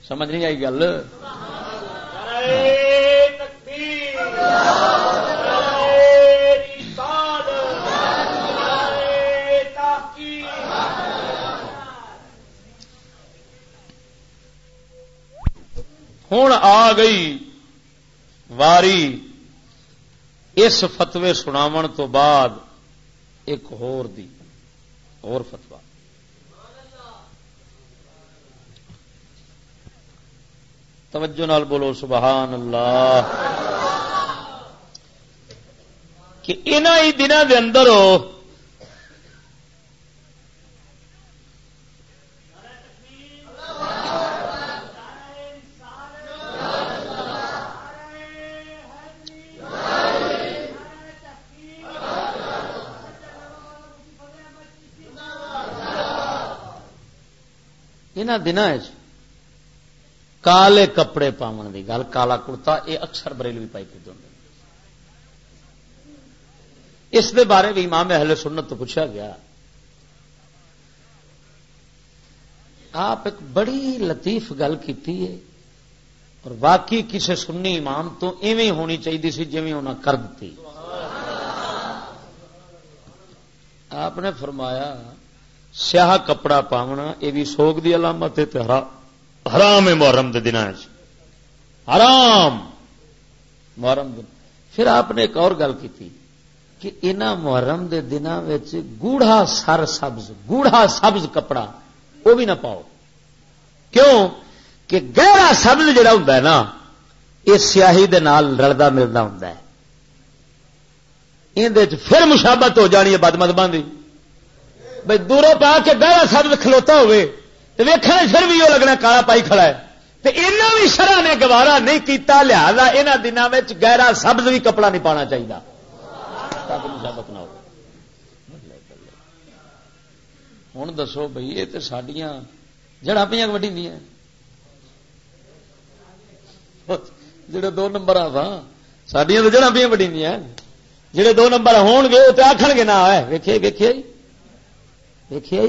سمجھ نہیں آئی گل؟ ہوں آ گئی واری اس فتوے سناو تو بعد ایک ہور دی اور فتوا توجہ نال بولو، سبحان اللہ۔ کہ انہ ہی دنوں دے اندر دن کالے کپڑے پاون کی گل، کالا کڑتا یہ اکثر بریل بھی پائی کرتے اس دے بارے بھی امام اہل سنت تو پوچھا گیا، آپ ایک بڑی لطیف گل کی اور باقی کسی سنی امام تو ایویں ہونی چاہیے سی جی انہیں کر دیتی آپ نے فرمایا سیاہ کپڑا پاونا، یہ بھی سوگ دی علامت ہے حرام ہے محرم دے دن حرام! محرم دن پھر آپ نے ایک اور گل کی کہ ان محرم دے دن گوڑا سر سبز گوڑا سبز کپڑا، وہ بھی نہ پاؤ۔ کیوں؟ کہ گہرا سبز جڑا ہوں نا، یہ سیاہی دے نال رلدا ملتا ہوں یہ پھر مشابت ہو جانی ہے بد مد باندھی بھائی دوروں پا کے گہرا سبز کھلوتا ہوئے تو ویخنا پھر بھی وہ لگنا کالا پائی کھڑا ہے۔ تو بھی شرح نے گوارا نہیں کیتا، لہذا یہاں دنوں میں گہرا سبز بھی کپڑا نہیں پانا چاہیے ہوں دسو بھائی یہ تو سڈیا جڑا پہ وڈی دیا جڑے دو نمبر آ سڈیا تو جڑا پہ وڈی دیا جڑے دو نمبر ہون گے وہ تو آخر گے نہ ویکھے ویکھے دیکھیے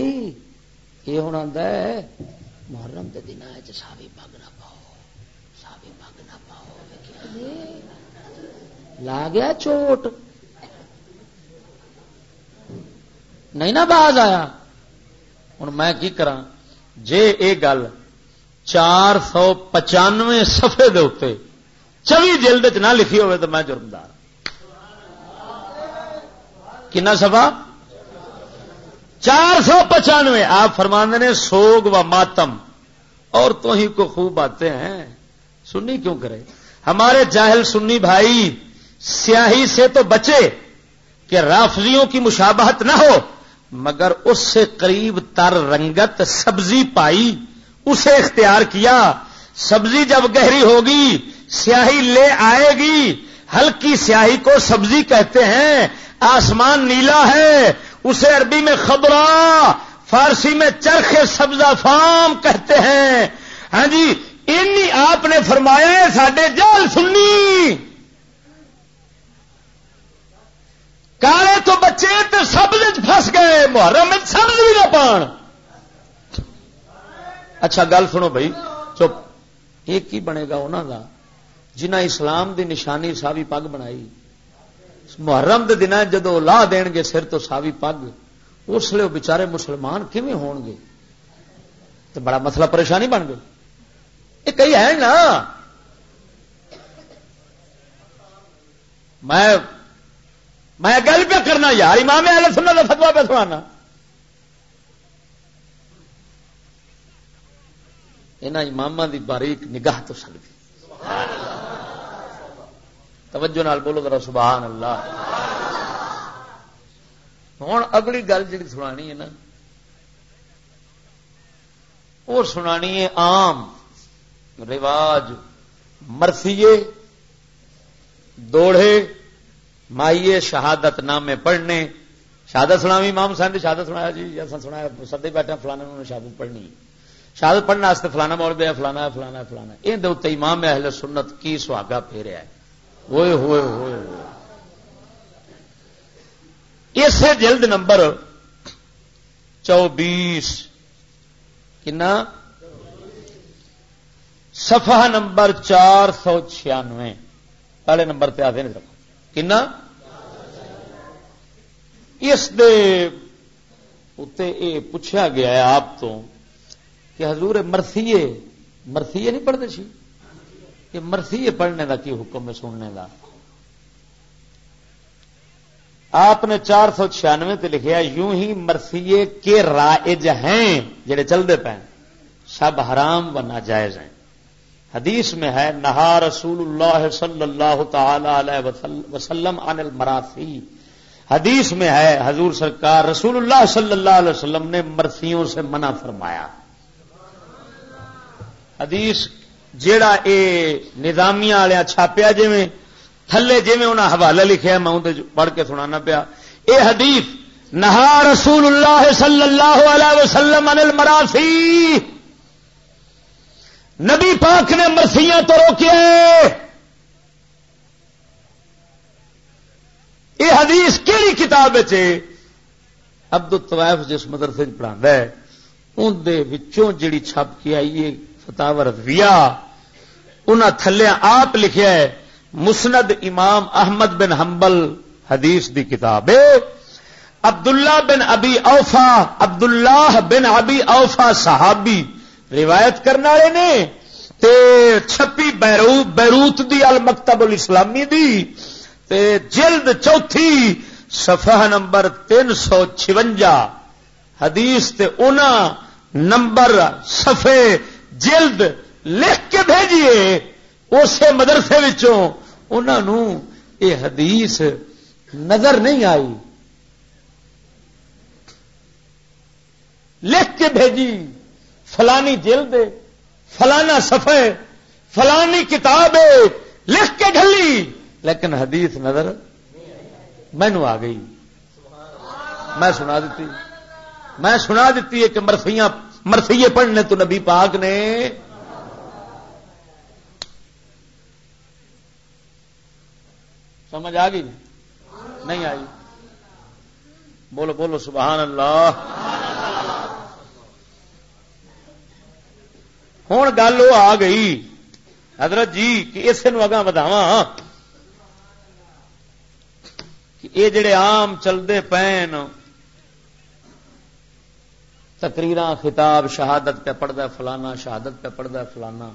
یہ ہوں ہے محرم کے دن ساوی پگ نہ پاؤ ساوی پگ نہ پاؤ لا گیا چوٹ نہیں نا باز آیا ہوں میں کی کرا جے اے گل چار سو پچانوے سفے دے چوی جلد چ نہ لکھی ہوئے تو میں جرمدار کنا سفا چار سو پچانوے۔ آپ فرماندے نے سوگ و ماتم۔ اور تو ہی کو خوب آتے ہیں۔ سنی کیوں کرے؟ ہمارے جاہل سنی بھائی سیاہی سے تو بچے کہ رافضیوں کی مشابہت نہ ہو، مگر اس سے قریب تر رنگت سبزی پائی، اسے اختیار کیا۔ سبزی جب گہری ہوگی، سیاہی لے آئے گی۔ ہلکی سیاہی کو سبزی کہتے ہیں، آسمان نیلا ہے۔ اسے عربی میں خبرا فارسی میں چرخ سبزہ فام کہتے ہیں۔ ہاں جی ان آپ نے فرمایا سڈے جال سننی کالے تو بچے تو سبز فس گئے، محرم سبز بھی نہ پان۔ اچھا گل سنو بھائی، چپ۔ ایک ہی بنے گا انہوں کا جنہ اسلام دی نشانی ساوی پگ بنائی۔ محرم دے دن جدو لا دین گے، سر تو ساوی پگ۔ اس لیے بچارے مسلمان کھے ہون گے؟ تو بڑا مسئلہ پریشانی بن گئی۔ یہ کئی ہے نا۔ میں میں گل پہ کرنا یار، امام اہل سننا کا فتوا پہ سنانا۔ یہاں امام دی باریک نگاہ تو سکتی توجہ نال بولو ذرا، سبحان اللہ۔ ہوں اگلی گل جی سنانی ہے نا، وہ سنانی ہے آم رواج، مرثیے، دوڑے، مائیے شہادت نامے پڑھنے۔ شہادت سنا امام صاحب نے شہادت سنایا؟ جی ایسا سنایا سدے بیٹھے فلانے شہادت پڑھنی شہادت پڑھنے فلانا مول بیا فلانا فلانا فلانا۔ یہ امام اہل سنت کی سہاگا پھیرا ہے۔ ہوئے ہوئے ہوئے اسے جلد نمبر چوبیس، کنا؟ سفا نمبر چار سو چھیانوے۔ پہلے نمبر پہ آتے نہیں کنا؟ اس یہ پوچھا گیا ہے آپ تو کہ حضور مرثیے مرثیے نہیں پڑھتے سی کہ مرثیے پڑھنے کا کی حکم ہے سننے کا آپ نے چار سو چھیانوے لکھا یوں ہی مرثیے کے رائج ہیں جڑے چلتے پے سب حرام و ناجائز ہیں۔ حدیث میں ہے، نہا رسول اللہ صلی اللہ تعالی علیہ وسلم عن المراثی حدیث میں ہے، حضور سرکار رسول اللہ صلی اللہ علیہ وسلم نے مرثیوں سے منع فرمایا۔ حدیث جیڑا اے نظامیہ والے چھاپیا جی تھلے جی میں انہیں حوالہ لکھا میں اندر پڑھ کے سنانا پیا۔ اے حدیث، نہا رسول اللہ صلی اللہ علیہ وسلم انل مراسی۔ نبی پاک نے مرسیاں تو روکے یہ حدیث کہڑی کتاب عبد الطوائف جس مدرسے پڑھا ہے اندر جڑی چھپ کے آئی ہے فتاور ویا انہاں تھلے آپ لکھیا ہے، مسند امام احمد بن حنبل حدیث دی کتاب۔ عبداللہ بن ابی اوفا، عبداللہ بن ابی اوفا صحابی روایت کرنے والے نے، تے چھپی بیروت بیروت دی المکتب الاسلامی دی، تے جلد چوتھی صفحہ نمبر تین سو چونجا حدیث تے اونا نمبر صفحے جلد لکھ کے بھیجیے اسے مدرسے انہوں یہ حدیث نظر نہیں آئی۔ لکھ کے بھیجی، فلانی جلد فلانا سفے فلانی کتاب لکھ کے ڈلی لیکن حدیث نظر مینو آ گئی۔ میں سنا دیتی، میں سنا دیتی ہے کہ مرفیاں مرثیے پڑھنے تو نبی پاک نے سمجھ آ گئی؟ نہیں آئی۔ بولو بولو، سبحان اللہ۔ ہوں گل وہ آ گئی، حضرت جی کہ اسے اگاں بداوا یہ جڑے آم چلتے پین تقریر خطاب، شہادت پہ پڑھتا فلانا، شہادت پہ پڑھتا فلانا۔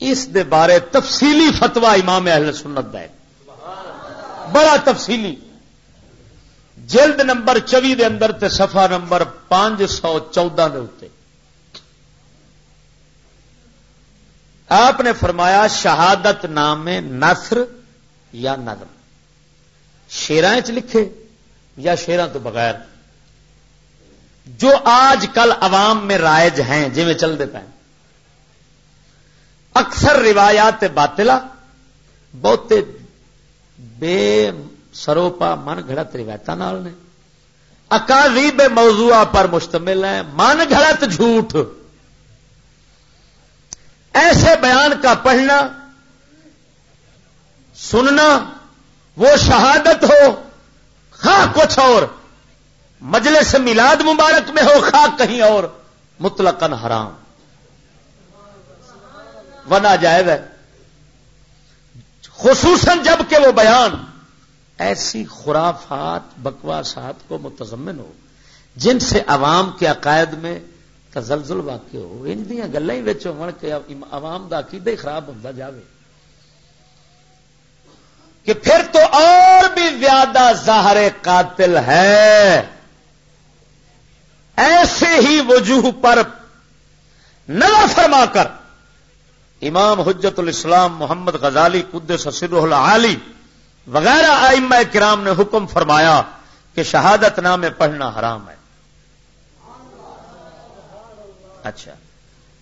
اس دے بارے تفصیلی فتوا امام اہل سنت ہے بڑا تفصیلی۔ جلد نمبر چوی دے اندر تے صفحہ نمبر پانچ سو چودہ دے آپ نے فرمایا شہادت نام نثر یا نظم؟ شیران چ لکھے یا شیران تو بغیر؟ جو آج کل عوام میں رائج ہیں جی میں چلتے پے اکثر روایات باطلا بہتے بے سروپا من گھڑت روایت نے۔ اکالیب موضوع پر مشتمل ہیں، من گھڑت جھوٹ۔ ایسے بیان کا پڑھنا، سننا، وہ شہادت ہو، خواہ کچھ اور۔ مجلس میلاد مبارک میں ہو، خواہ کہیں اور، مطلقاً حرام۔ ونا جائز ہے۔ خصوصاً جبکہ وہ بیان ایسی خرافات بکواسات کو متضمن ہو، جن سے عوام کے عقائد میں تزلزل واقع ہو۔ ان دیا گلیں ہی کہ عوام کا عقیدہ ہی خراب ہوتا جاوے۔ کہ پھر تو اور بھی زیادہ ظاہر قاتل ہے ایسے ہی وجوہ پر نظر فرما کر امام حجت الاسلام محمد غزالی قدس سر العالی وغیرہ ائمہ کرام نے حکم فرمایا کہ شہادت نام پڑھنا حرام ہے۔ اچھا۔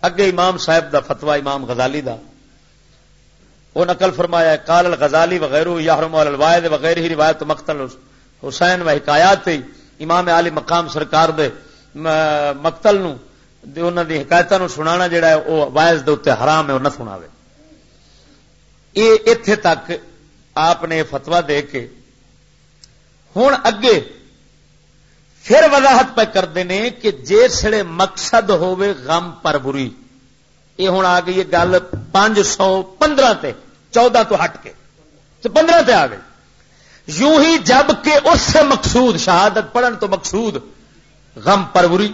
اگے امام صاحب دا فتوا امام غزالی دا۔ وہ نقل فرمایا کال الغزالی وغیرہ یاحرم الواحد وغیرہ ہی روایت مقتل حسین و حکایات امام علی مقام سرکار دے مقتل نو انہوں دی حکایتوں سنا جڑا ہے وائز دے حرام ہے، وہ نہ سنا یہ اتے تک آپ نے فتوا دے کے ہوں اگے پھر وضاحت پہ کرتے ہیں کہ جسے مقصد ہوے غم پر بری، یہ ہوں آ گئی گل پانچ سو پندرہ تے، چودہ تو ہٹ کے۔ پندرہ تے آ گئی۔ یوں ہی جبکہ اس سے مقصود، شہادت پڑھن تو مقصود غم پروری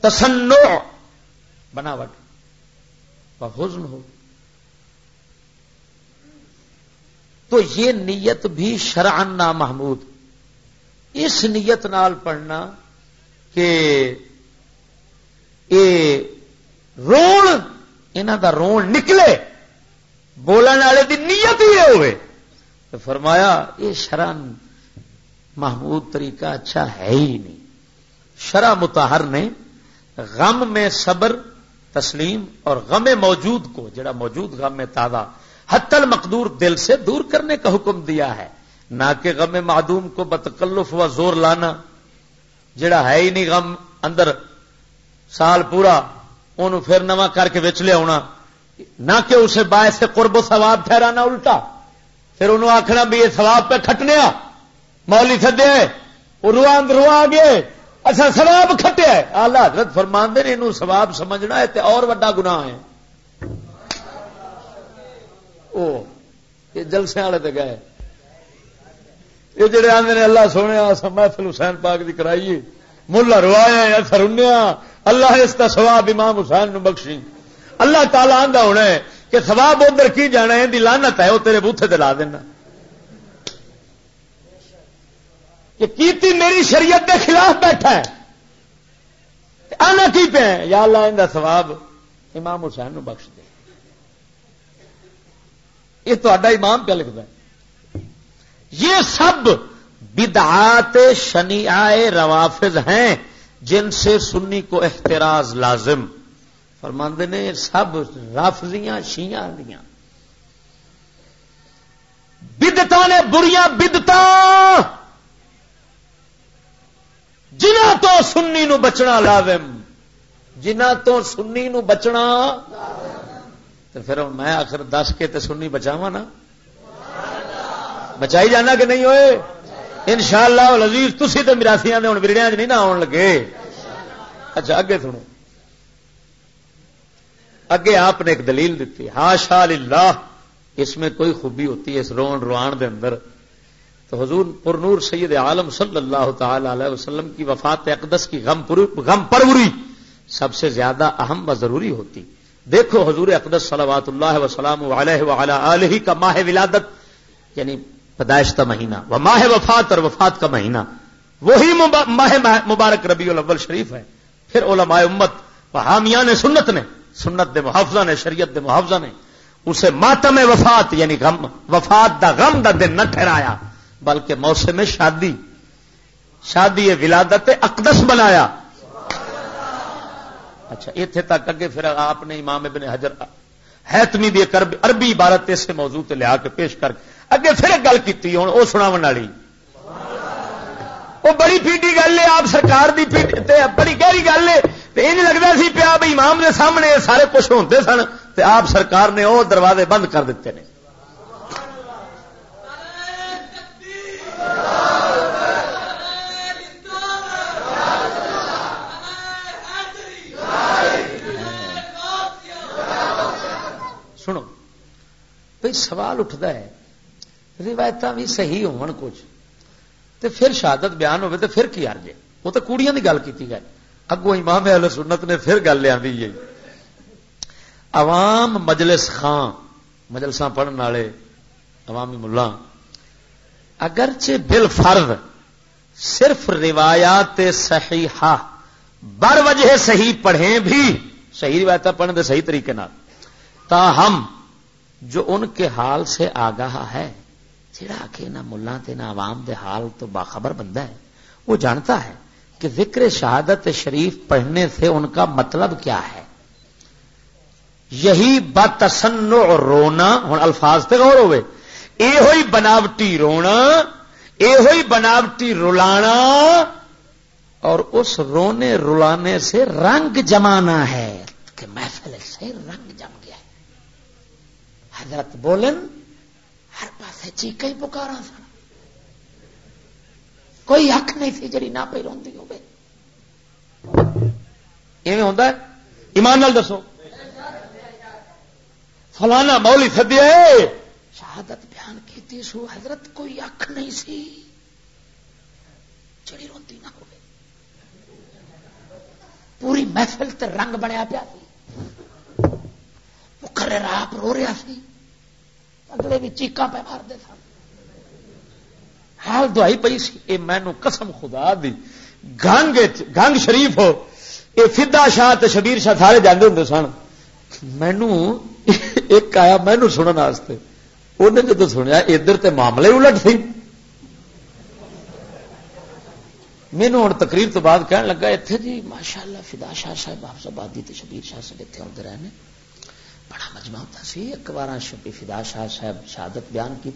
تسنو بناوٹ۔ حزن ہو۔ تو یہ نیت بھی شرعن محمود اس نیت نال پڑھنا کہ اے رون انہ دا رون نکلے بولنے والے دی نیت ہی ہوئے۔ تو فرمایا یہ شران محمود طریقہ اچھا ہے ہی نہیں۔ شرح متحر نے غم میں صبر، تسلیم اور غم موجود کو، جڑا موجود غم میں تازہ حتل مقدور دل سے دور کرنے کا حکم دیا ہے۔ نہ کہ غم معدوم کو بتکلف و زور لانا، جڑا ہے ہی نہیں غم، اندر سال پورا ان پھر نواں کر کے وچ لیا نہ کہ اسے باعث سے قرب و ثواب ٹھہرانا الٹا۔ پھر انہوں آخنا بھی یہ ثواب پہ کھٹنے مولی سدے وہ روا روا گئے اچھا سواب کھٹیا آلہ حضرت فرمان دے یہ سواب سمجھنا ہے تے اور وڈا گناہ ہے۔ او، یہ جلسے والے تے گئے۔ یہ جڑے آدھے نے اللہ سونے محفل حسین پاک دی کرائیے ملا روایا اثر اللہ اس کا سواب امام حسین نو بخشی۔ اللہ تعالی آندا ہونا ہے کہ سواب ادھر کی جانا ہے لانت ہے وہ تیرے بوتھے دلا دینا۔ کہ کیتی میری شریعت کے خلاف بیٹھا ہے؟ آنا کی پہ یا اللہ، ان کا سواب امام حسین نو بخش دے۔ یہ تو امام پہ لکھتا ہے۔ یہ سب بدعات شنی آئے روافظ ہیں جن سے سنی کو احتراز لازم۔ فرماندے نے سب رافضیاں شیاں دیا بدتا نے بریاں بدتا جنہ تو سنی نو بچنا لازم جنہ تو سنی نو بچنا تو پھر میں آخر دس کے تو سنی بچاوا نا۔ بچائی جانا کہ نہیں ہوئے؟ ان شاء اللہ لذیذ تھی تو مراسیا نے ہوں برڑیا نہیں نہ آن لگے۔ اچھا اگے سنو۔ اگے آپ نے ایک دلیل دیتی ہاں شاہ اللہ اس میں کوئی خوبی ہوتی ہے، اس رون روان دے اندر۔ تو حضور پر نور سید عالم صلی اللہ تعالی علیہ وسلم کی وفات اقدس کی غم غم پروری سب سے زیادہ اہم و ضروری ہوتی۔ دیکھو حضور اقدس صلوات اللہ وسلام علیہ علیہ کا ماہ ولادت یعنی پیدائش کا مہینہ وہ ماہ وفات اور وفات کا مہینہ۔ وہی ماہ مبارک ربیع الاول شریف ہے۔ پھر علماء امت، و حامیان سنت نے، سنت دے محافظہ نے، شریعت دے محافظہ نے، اسے ماتم وفات یعنی غم وفات دا غم دا دن نہ ٹھہرایا۔ بلکہ موسم شادی شادی ولادت اقدس بنایا۔ اچھا اتنے تک اگے پھر آپ نے امام ابن حجر حتمی دی عربی عبارت سے موضوع تے لیا کے پیش کر اگے پھر گل کی ہوں وہ سنا والی۔ وہ بڑی پیٹی گل ہے، آپ سرکار دی بڑی گہری گل ہے۔ یہ لگتا سی پیا بھائی امام دے سامنے سارے کچھ ہوتے سن آپ سرکار نے وہ دروازے بند کر دیتے ہیں بھائی سوال اٹھتا ہے روایت بھی صحیح ہون کچھ، تے پھر شہادت بیان ہوئے تے پھر کی جائے وہ تو کوڑیاں کی گل کی گئے اگو امام اہل سنت نے پھر گل لیا عوام مجلس خان مجلس پڑھنے والے، عوامی ملا اگرچہ بالفرض صرف روایات صحیحہ بر وجہ صحیح پڑھیں بھی، صحیح روایت پڑھنے دے صحیح طریقے تاہم جو ان کے حال سے آگاہ ہے، جڑا کہ نہ ملا نہ عوام دے حال تو باخبر بندہ ہے، وہ جانتا ہے کہ ذکر شہادت شریف پڑھنے سے ان کا مطلب کیا ہے۔ یہی بتسن رونا ہوں الفاظ تے غور ہوئے اے ہوئی بناوٹی رونا اے ہوئی بناوٹی رلانا اور اس رونے رلانے سے رنگ جمانا ہے کہ محفل سے رنگ جم گیا ہے حضرت بولن ہر پاس چیک ہی پکارا سن کوئی اک نہیں تھی جی نہ پہ روی ہو ایمان نال دسو فلانا مولی سدیا شہادت بیان کی سو، حضرت کوئی اکھ نہیں سی۔ جڑی روی نہ ہو پوری محفل تے رنگ بنیا پیا مقرر آپ رو رہا سی۔ اگلے بھی چیقا پہ مارتے سن۔ حال دعائی پی سی۔ اے مینو قسم خدا دی۔ گنگ گنگ شریف ہو۔ اے فدا شاہ تے شبیر شاہ سارے جانے ہوں سن۔ مینو ایک آیا مینو سننے واسطے انہیں جدو سنیا ادھر تے معاملے الٹ سی مینو ہوں تقریر تو بعد کہنے لگا اتنے جی ماشاء اللہ فدا شاہ صاحب آپ آبادی تے شبیر شاہ صاحب اتنے آتے رہے ہیں بڑا مجمع ہوتا سی ایک بار شبی فدا شاہ صاحب شہادت بیان کی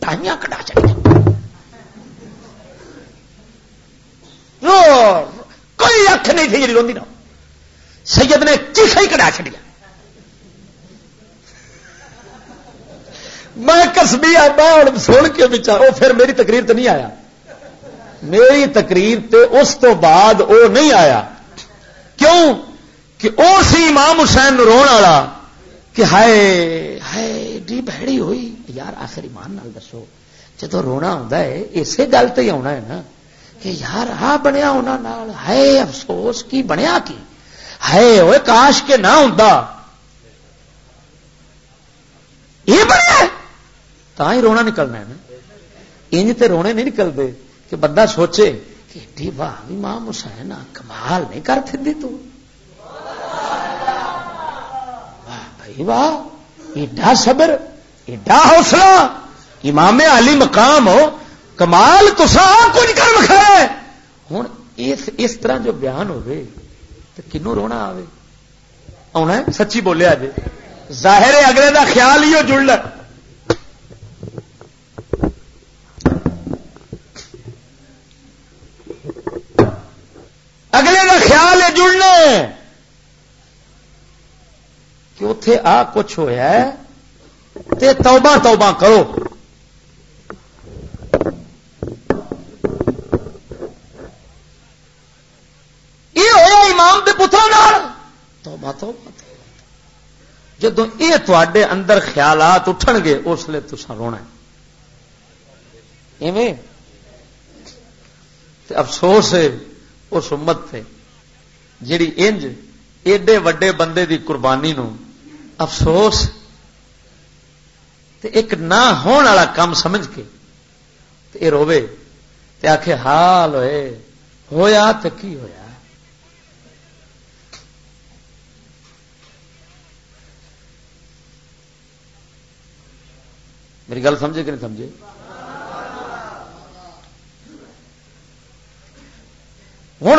ٹائیاں کٹا چڑی کوئی اکھ نہیں تھی جی روی نا سید نے چیخا ہی کٹا چڑیا میں کسبی آ سن کے بچا وہ پھر میری تقریر تو نہیں آیا۔ میری تقریر تے اس تو بعد او نہیں آیا۔ کیوں؟ کہ او سی امام حسین رو والا کہ ہائے ہائے ڈی بہڑی ہوئی۔ یار آخر ایمان نال دسو جدو رونا آتا ہے، اسی گل تو ہی آنا ہے نا کہ یار آ بنیا انہوں ہائے، افسوس، کی بنیا کی؟ ہائے وہ کاش کے نہ ہوں یہ بنیا تا ہی رونا نکلنا ہے نا انج تے رونے نہیں نکلتے کہ بندہ سوچے کہ ایڈی واہ ماں حسین کمال نہیں کر تھی تو واہ بھائی واہ ایڈا صبر ایڈا حوصلہ امام علی مقام ہو کمال تو کچھ کر بکھایا ہوں اس اس طرح جو بیان ہوئے تو کنو رونا آئے آنا سچی بولیا جی ظاہر اگلے دا خیال ہی وہ جڑ اگلے کا خیال ہے جڑنا کہ اتے آ کچھ ہوا تے توبہ توبہ کرو۔ یہ ہوا امام کے پترا توبہ توبہ۔ جدو یہ تے اندر خیالات اٹھن گے، اس لیے تو رونا افسوس ہے۔ اس امت سے جیڑی انج ایڈے وڈے بندے دی قربانی نو افسوس، تے ایک نہ ہون والا کام سمجھ کے تے روے تے آخ حال ہوئے، ہویا تو کی ہویا؟ میری گل سمجھے کہ نہیں سمجھے؟ ہوں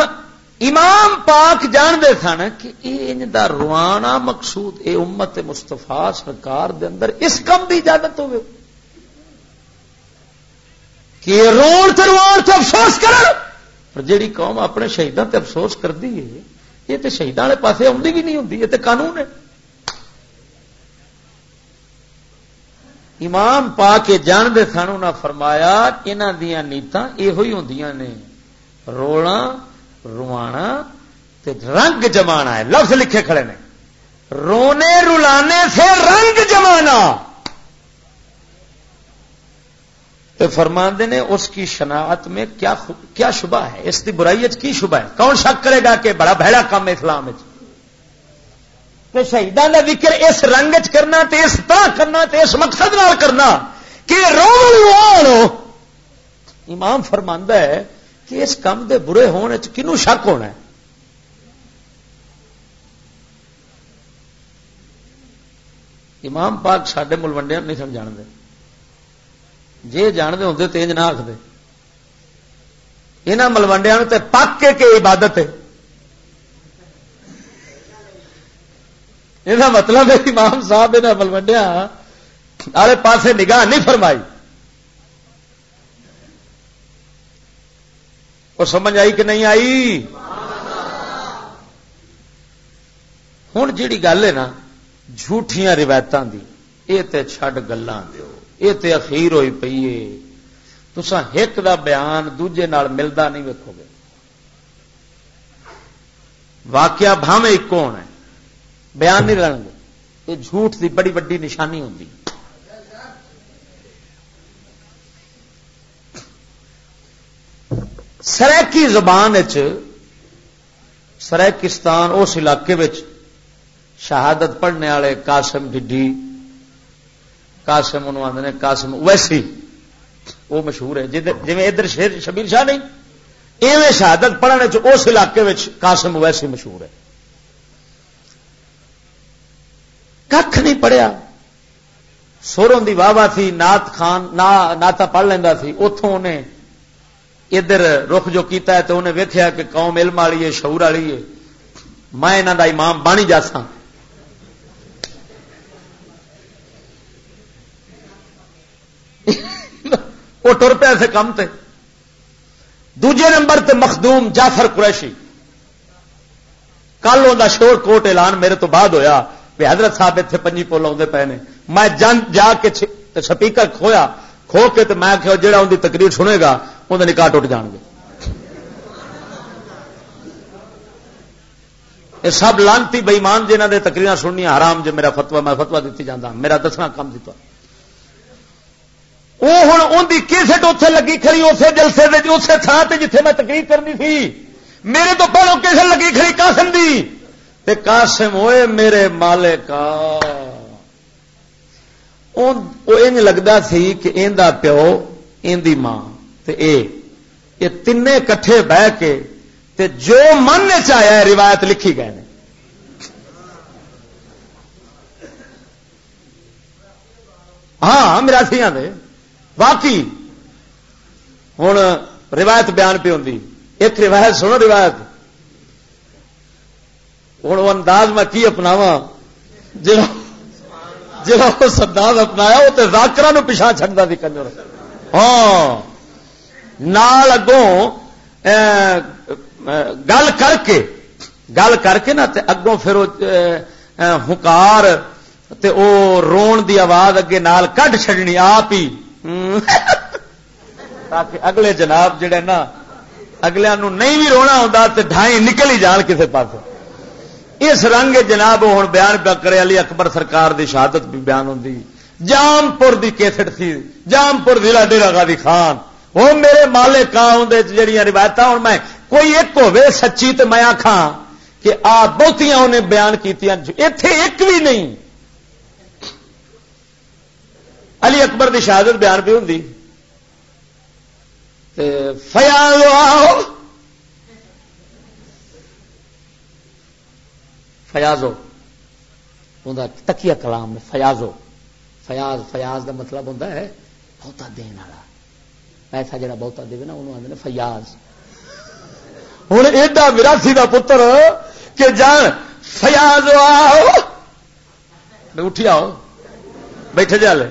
امام پاک جانتے سن کہ ان دا روانا مقصود اے امت مستفا سرکار دے اندر اس کم کی اجازت ہو کہ روڑ سے روان سے افسوس کر پر جیڑی قوم اپنے شہیدان تے افسوس کرتی ہے یہ تو شہیدان والے پاسے آدھی بھی نہیں ہوں یہ تو قانون ہے امام پا کے جانتے سن انہیں فرمایا انہوں دیا نیتاں یہ ہوں نے رونا روانا تے رنگ جمانا ہے، لفظ لکھے کھڑے نے۔ رونے رلانے سے رنگ جمانا۔ تو فرما نے اس کی شناخت میں کیا کیا شبہ ہے؟ اس کی برائی کی شبہ ہے؟ کون شک کرے گا کہ بڑا بہڑا کام ہے اسلام شہیدان کا ذکر اس رنگ چ کرنا تے اس طرح کرنا تے اس مقصد نال کرنا کہ رو امام فرماندہ ہے کہ اس کام دے برے ہونے کنو شک ہونا ہے؟ امام پاک سڈے ملوڈیا نہیں سن جانتے۔ جی جانتے ہوں تو نہ آخر یہاں ملوڈیا پک کے کہ عبادت ہے۔ یہ مطلب ہے امام صاحب یہاں ملوڈیا ہاں، آلے پاسے نگاہ نہیں فرمائی۔ وہ سمجھ آئی کہ نہیں آئی؟ ہوں جیڑی گل ہے نا، جھوٹیاں روایتوں کی یہ تو چڈ گلان دو یہ تو اخیر ہوئی پی ہے۔ تسا ایک دا بیان دوجے نال ملتا نہیں ویکو گے۔ واقعہ بھاوے ایک ہونا ہے؟ بیان نہیں رہن گے۔ یہ جھوٹ دی بڑی بڑی نشانی ہوتی سریکی زبان سریکستان اس علاقے شہادت پڑھنے والے قاسم ڈڈی، قاسم انہوں آدھے قاسم ویسی وہ مشہور ہے جی ادھر شیر شبیر شاہ نہیں، ایویں شہادت پڑھنے اس علاقے قاسم ویسی مشہور ہے کھ نہیں پڑھیا۔ سوروں کی واہ واہ تھی نات خان نا ناتا پڑھ لینا سی اتوں انہیں ادھر رخ جو کیتا ہے تو انہیں ویکیا کہ قوم علم والی ہے، شعور والی ہے۔ میں یہاں کا امام بانی جاسا وہ ٹر پیا سے کم تے۔ دوجے نمبر تے مخدوم جعفر قریشی۔ کل وہ شور کوٹ اعلان میرے تو بعد ہویا کہ حضرت صاحب اتنے پنجی پول آدھے پے نے۔ میں جا کے سپیکر کھویا۔ کھو کے تو میں جہاں ان کی تقریر سنے گا وہ نکاح ٹوٹ جان گے۔ یہ سب لانتی بئیمان جنہ دے تقریر سننی حرام جو میرا فتوا میں فتوا دیتی جانا میرا دسنا کام دیتا وہ ہوں ان کی کیسٹ اتے لگی کھڑی اسے جلسے اسی تھان سے جیتے میں تقریر کرنی تھی۔ میرے تو پہلو کیسٹ لگی کھڑی، قاسم دی۔ تے قاسم ہوئے میرے مالک ان لگتا سی کہ ان پیو ان دی ماں۔ تے اے یہ تین کٹھے بہ کے، تے جو من چایا روایت لکھی گئے نے۔ ہاں میرا سیاں دے۔ واقعی۔ ہوں روایت بیان پہ ہوتی ایک روایت، سنو روایت۔ ہوں انداز میں کی اپناوا جا اس انداز اپنایا، وہ تو راکرا پچھا چڑھتا سی کنجر۔ ہاں۔ نال اگوں گل کر کے، گل کر کے نا اگوں پھر ہکار رون دی آواز اگے نال کڈ چڈنی آپ ہی۔ تاکہ اگلے جناب جڑے نا، اگلے نہیں بھی رونا ہوتا تو ڈھائی نکل ہی جان کسی پاس اس رنگ جناب ہوں بیان کرے علی اکبر سرکار دی شہادت بھی بیان ہوتی جام پور کی کیسٹ تھی جام پور ضلع ڈیرا گادی خان۔ وہ میرے مالے کان جہیا روایت ہوں میں کوئی ایک ہوے سچی تو میں آخا کہ آ بہتیاں انہیں بیان کی اتے ایک بھی نہیں۔ علی اکبر کی شہادت بیان پہ ہوں فیاض فیاضو۔ تکیا کلام فیاضو۔ فیاض فیاض کا مطلب ہوتا ہے بہتا دین والا۔ پیسہ جڑا بہتا دے نا، انہوں آدھے فیاض۔ ہوں ایڈا وراسی کا پتر کہ جان، فیاض آؤ۔ اٹھی آؤ بیٹھے جا لے۔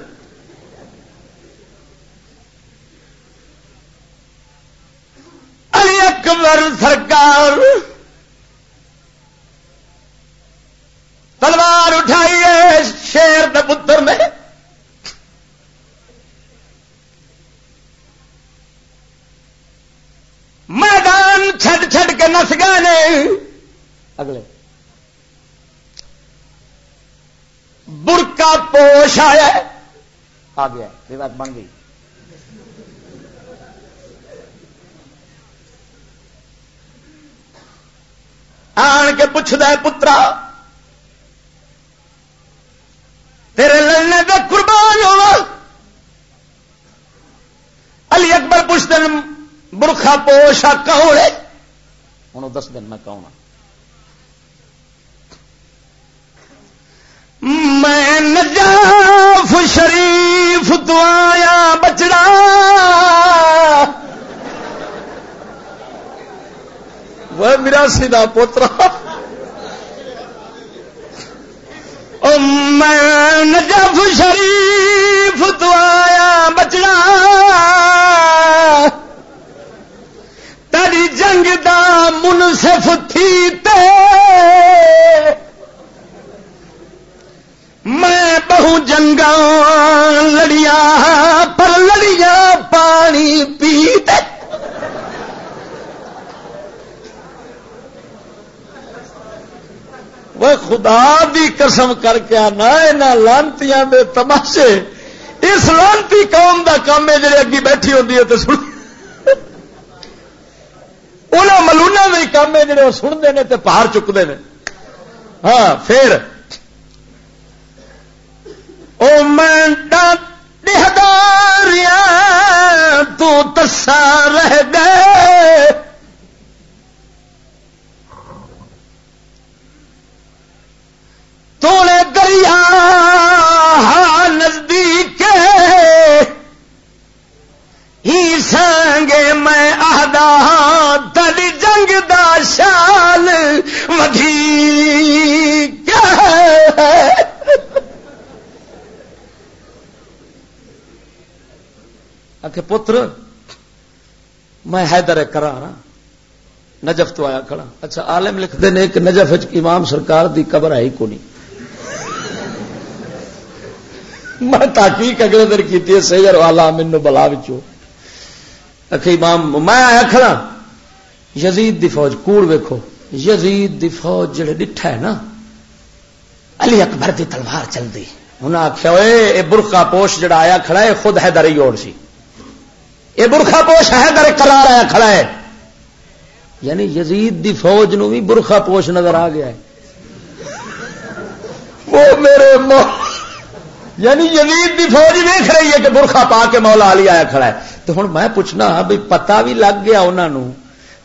علی اکبر سرکار۔ تلوار اٹھائی ہے شیر دے پتر نے میدان چھڈ چھڈ کے نس گئے نے اگلے برقا پوش آیا آ گیا بات بن گئی آن کے پوچھتا ہے پترا تیرے لڑنے کا قربان ہو علی اکبر پوچھتے ہیں، برخا پوشا کون ہے؟ ہوں دس دن میں کون ہوں میں نجاف شریف تو آیا بچڑا۔ وہ میرا سیدھا پوترا۔ میں نجف شریف تو آیا بچڑا۔ تری جنگ دا منصف تھی تے۔ میں بہو جنگا لڑیا پر لڑیا پانی پیتے وہ خدا دی قسم کر کے آنا یہاں لانتی دے تماشے اس لانتی قوم دا کام ہے جی اگی بیٹھی ہوتی ہے تو سن ملونا کا کام ہے جڑے وہ سنتے ہیں تو پہاڑ چکتے ہیں ہاں پھر او میں تو تسا رہ گئے توڑے دریا ہاں نزدیک ہی سنگے میں آدھا دل جنگ دا شال ودھی پتر، میں حیدر کرا ہاں۔ نجف تو آیا کھڑا۔ اچھا عالم لکھتے ہیں کہ نجف امام سرکار دی قبر آئی کو نہیں میں تحقیق اگلے دن کی سیگر والا مینو بلا امام، میں آیا کھڑا یزید دی فوج کوڑ ویکو یزید دی فوج جڑے ڈٹھا ہے نا، علی اکبر دی تلوار چل دی انہیں آخیا اے برخا پوش جڑا آیا کھڑا ہے، خود ہے در اور سی۔ یہ برخا پوش ہے در کرار آیا کھڑا ہے۔ یعنی یزید دی فوج نو بھی برخا پوش نظر آ گیا ہے۔ وہ میرے یعنی یزید دی فوج دیکھ رہی ہے کہ برخا پا کے مولا علی آیا کھڑا ہے۔ تو ہوں میں پوچھنا بھی پتا بھی لگ گیا انہوں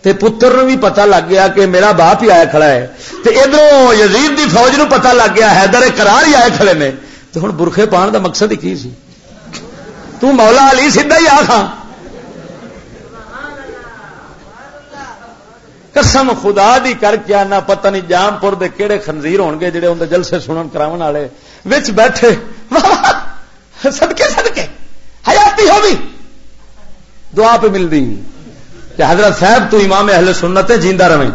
تے پتر نو بھی پتا لگ گیا کہ میرا باپ ہی آیا کھڑا ہے۔ تے ادھر یزید دی فوج نو پتا لگ گیا حیدر کرار ہی آئے کھڑے نے۔ تو ہوں برخے پان دا مقصد ہی کی سی؟ تو مولا علی سیدھا ہی آ کھا قسم خدا دی کر کے آنا، پتہ نہیں جام پور دے کہڑے خنزیر ہون گے جڑے اندر جلسے سنن کراون والے۔ وچ بیٹھے۔ صدقے صدقے۔ حیاتی ہوگی دعا پہ مل دی کہ حضرت صاحب، تو امام اہل سنت ہے جیندہ رہیں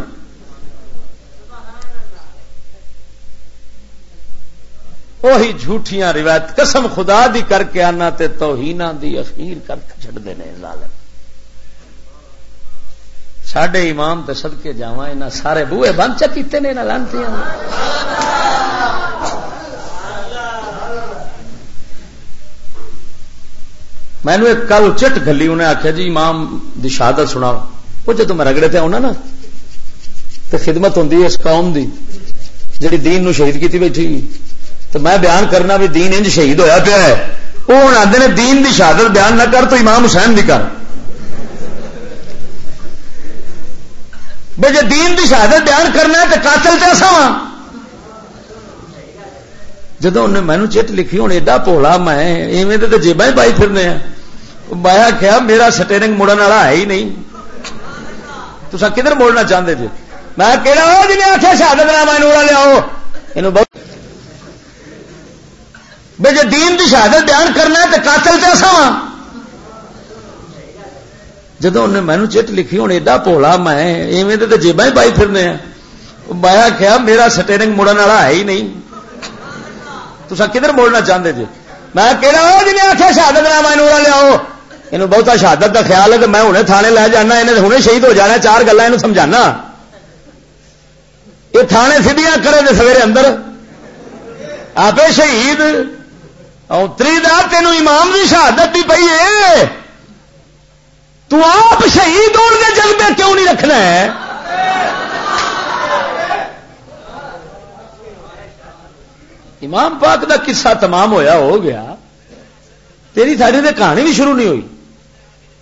وہی جھوٹیاں روایت۔ قسم خدا دی کر کے آنا تے توہینہ دی اخیر کر چھڑ دینے ظالم۔ سڈے امام تو سدکے جا یہاں سارے بوئے بند چکیتے نے لانتی میں ایک کل چٹ گلی، انہیں آخیا جی امام دی شہادت سنا وہ جب میں رگڑے تھے آنا نا تو خدمت ہوں اس قوم دی، جڑی دین نو شہید کی بیٹھی۔ تو میں بیان کرنا بھی دین انج شہید ہویا پیا ہے۔ وہ ہوں آدھے دین دی شہادت بیان نہ کر تو امام حسین بھی کر۔ بھائی جی دین کی شہادت بیان کرنا ہے تو قاتل کیسا وا ہاں۔ جدو انہیں مینو چٹ لکھی ہوں ایڈا پولا میں، ایویں تو جیبا ہی پائی پھرنے ہیں۔ بایا کیا میرا سٹیرنگ مڑن والا ہے ہی نہیں۔ تو سر کدھر موڑنا چاہتے جی؟ میں کہڑا جی آخیا شہادت نامہ نورا لیاؤ۔ یہ بہت بھائی جی دین کی شہادت بیان کرنا ہے تو قاتل کیسا وا ہاں۔ جدو انہیں مینو چٹ لکھی، ہوں ایڈا پولا میں، ایویں تو جیبا ہی پائی پھرنے ہیں۔ بایا کیا میرا سٹیرنگ مڑن والا ہے ہی نہیں۔ تو کدھر موڑنا چاہتے جی؟ میں کہڑا جی آخیا شہادت نامہ نورا لیاؤ۔ یہ بہتا شہادت کا خیال ہے کہ میں ہوں تھانے لے جانا انہیں ہوں شہید ہو جانا، چار گلا یہ سمجھانا۔ یہ تھانے سیدیاں کرے دے سویرے اندر۔ آپ شہید تری دار تینوں امام کی شہادت بھی پی ہے۔ تو آپ شہید ہونے کے جذبے کیوں نہیں رکھنا ہے؟ امام پاک دا قصہ تمام ہویا، ہو گیا۔ تیری ساری نے کہانی بھی شروع نہیں ہوئی۔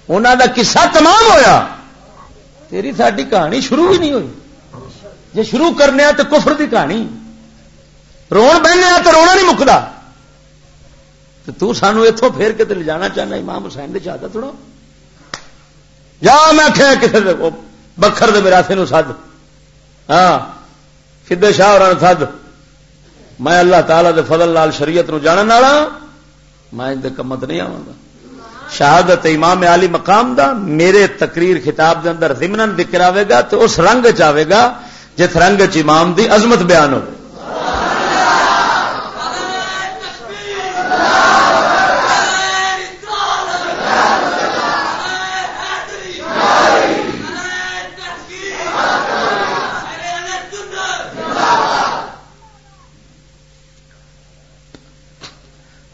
انہوں دا قصہ تمام ہویا۔ تیری ساری کہانی شروع بھی نہیں ہوئی۔ جی شروع کرنے تو کفر دی کہانی۔ رو بہنے تو رونا نہیں مکتا۔ تو سانو اتوں پھیر کے لے جانا چاہنا، امام حسین دے چاہتا تھوڑا جا میں کسی بکھر دے میرا نو سد۔ ہاں سدھے شاہ اور سد۔ میں اللہ تعالی دے فضل لال شریعت نو جانن والا، میں ان کمت نہیں آؤں گا شہادت امام علی مقام دا میرے تقریر خطاب دے اندر ضمن ذکر آئے گا تو اس رنگ چاہے گا جس رنگ چ امام دی عظمت بیان ہو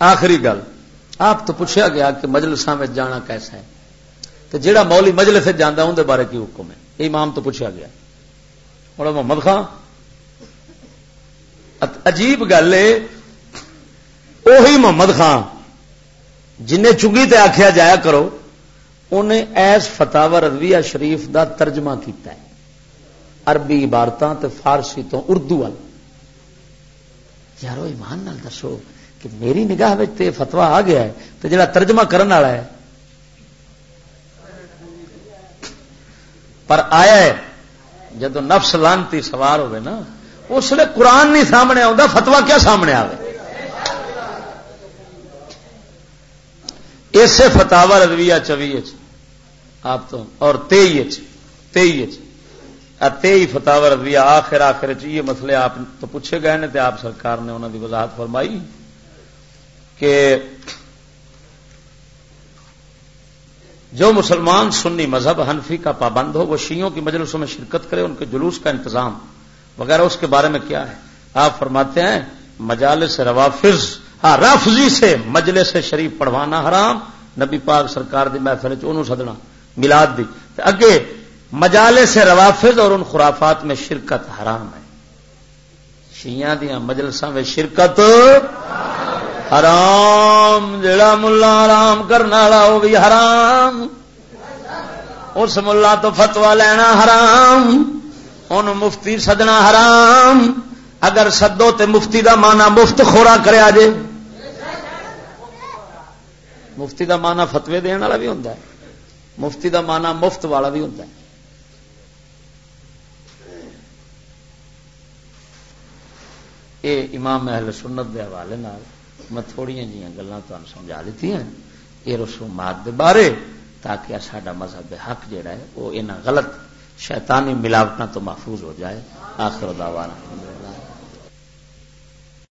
آخری گل، آپ تو پوچھا گیا کہ مجلساں میں جانا کیسا ہے؟ تو جہاں مولی مجلس جانا اندر بارے کی حکم ہے؟ یہ امام تو پوچھا گیا۔ اور محمد خان عجیب گل ہے وہی محمد خان جن چنگی تے آخیا جایا کرو، انہیں ایس فتح رضویہ شریف دا ترجمہ کیتا ہے۔ عربی عبارتوں تے فارسی تو اردو وال۔ یارو ایمان نال دسو۔ کہ میری نگاہ تے فتوا آ گیا ہے، تو جڑا ترجمہ کرنے والا ہے۔ پر آیا ہے جب نفس لانتی سوار ہوئے نا، اس لیے قرآن نہیں سامنے آتا فتوا کیا سامنے آئے اسے فتوا رویہ چوی آپ تو، اور تئی تئی تئی فتوا رویہ آخر آخر یہ مسئلے آپ تو پوچھے گئے نے آپ سرکار نے انہوں کی وضاحت فرمائی۔ کہ جو مسلمان سنی مذہب حنفی کا پابند ہو، وہ شیوں کی مجلسوں میں شرکت کرے، ان کے جلوس کا انتظام وغیرہ، اس کے بارے میں کیا ہے؟ آپ فرماتے ہیں، مجالس روافظ ہاں رافضی سے مجلس شریف پڑھوانا حرام، نبی پاک سرکار دی محفل انہوں سدنا ملاد دی۔ اگے، مجالس روافظ اور ان خرافات میں شرکت حرام ہے۔ شیاں دیا مجلسوں میں شرکت حرام جڑا ملا آرام کرنے والا وہ بھی حرام۔ اس ملا تو فتوا لینا حرام ان مفتی سدنا حرام۔ اگر سدو تے مفتی دا مانا مفت خورا کرے جے۔ مفتی دا مانا فتوے دن والا بھی ہوں مفتی دا مانا مفت والا بھی ہوں یہ امام اہل سنت کے حوالے میں تھوڑی جی گلیں تمہیں سمجھا دیتی ہیں یہ رسومات دے بارے تاکہ ساڈا مذہب حق جہا ہے وہ یہاں غلط شیطانی ملاوٹوں تو محفوظ ہو جائے آخر دعوانا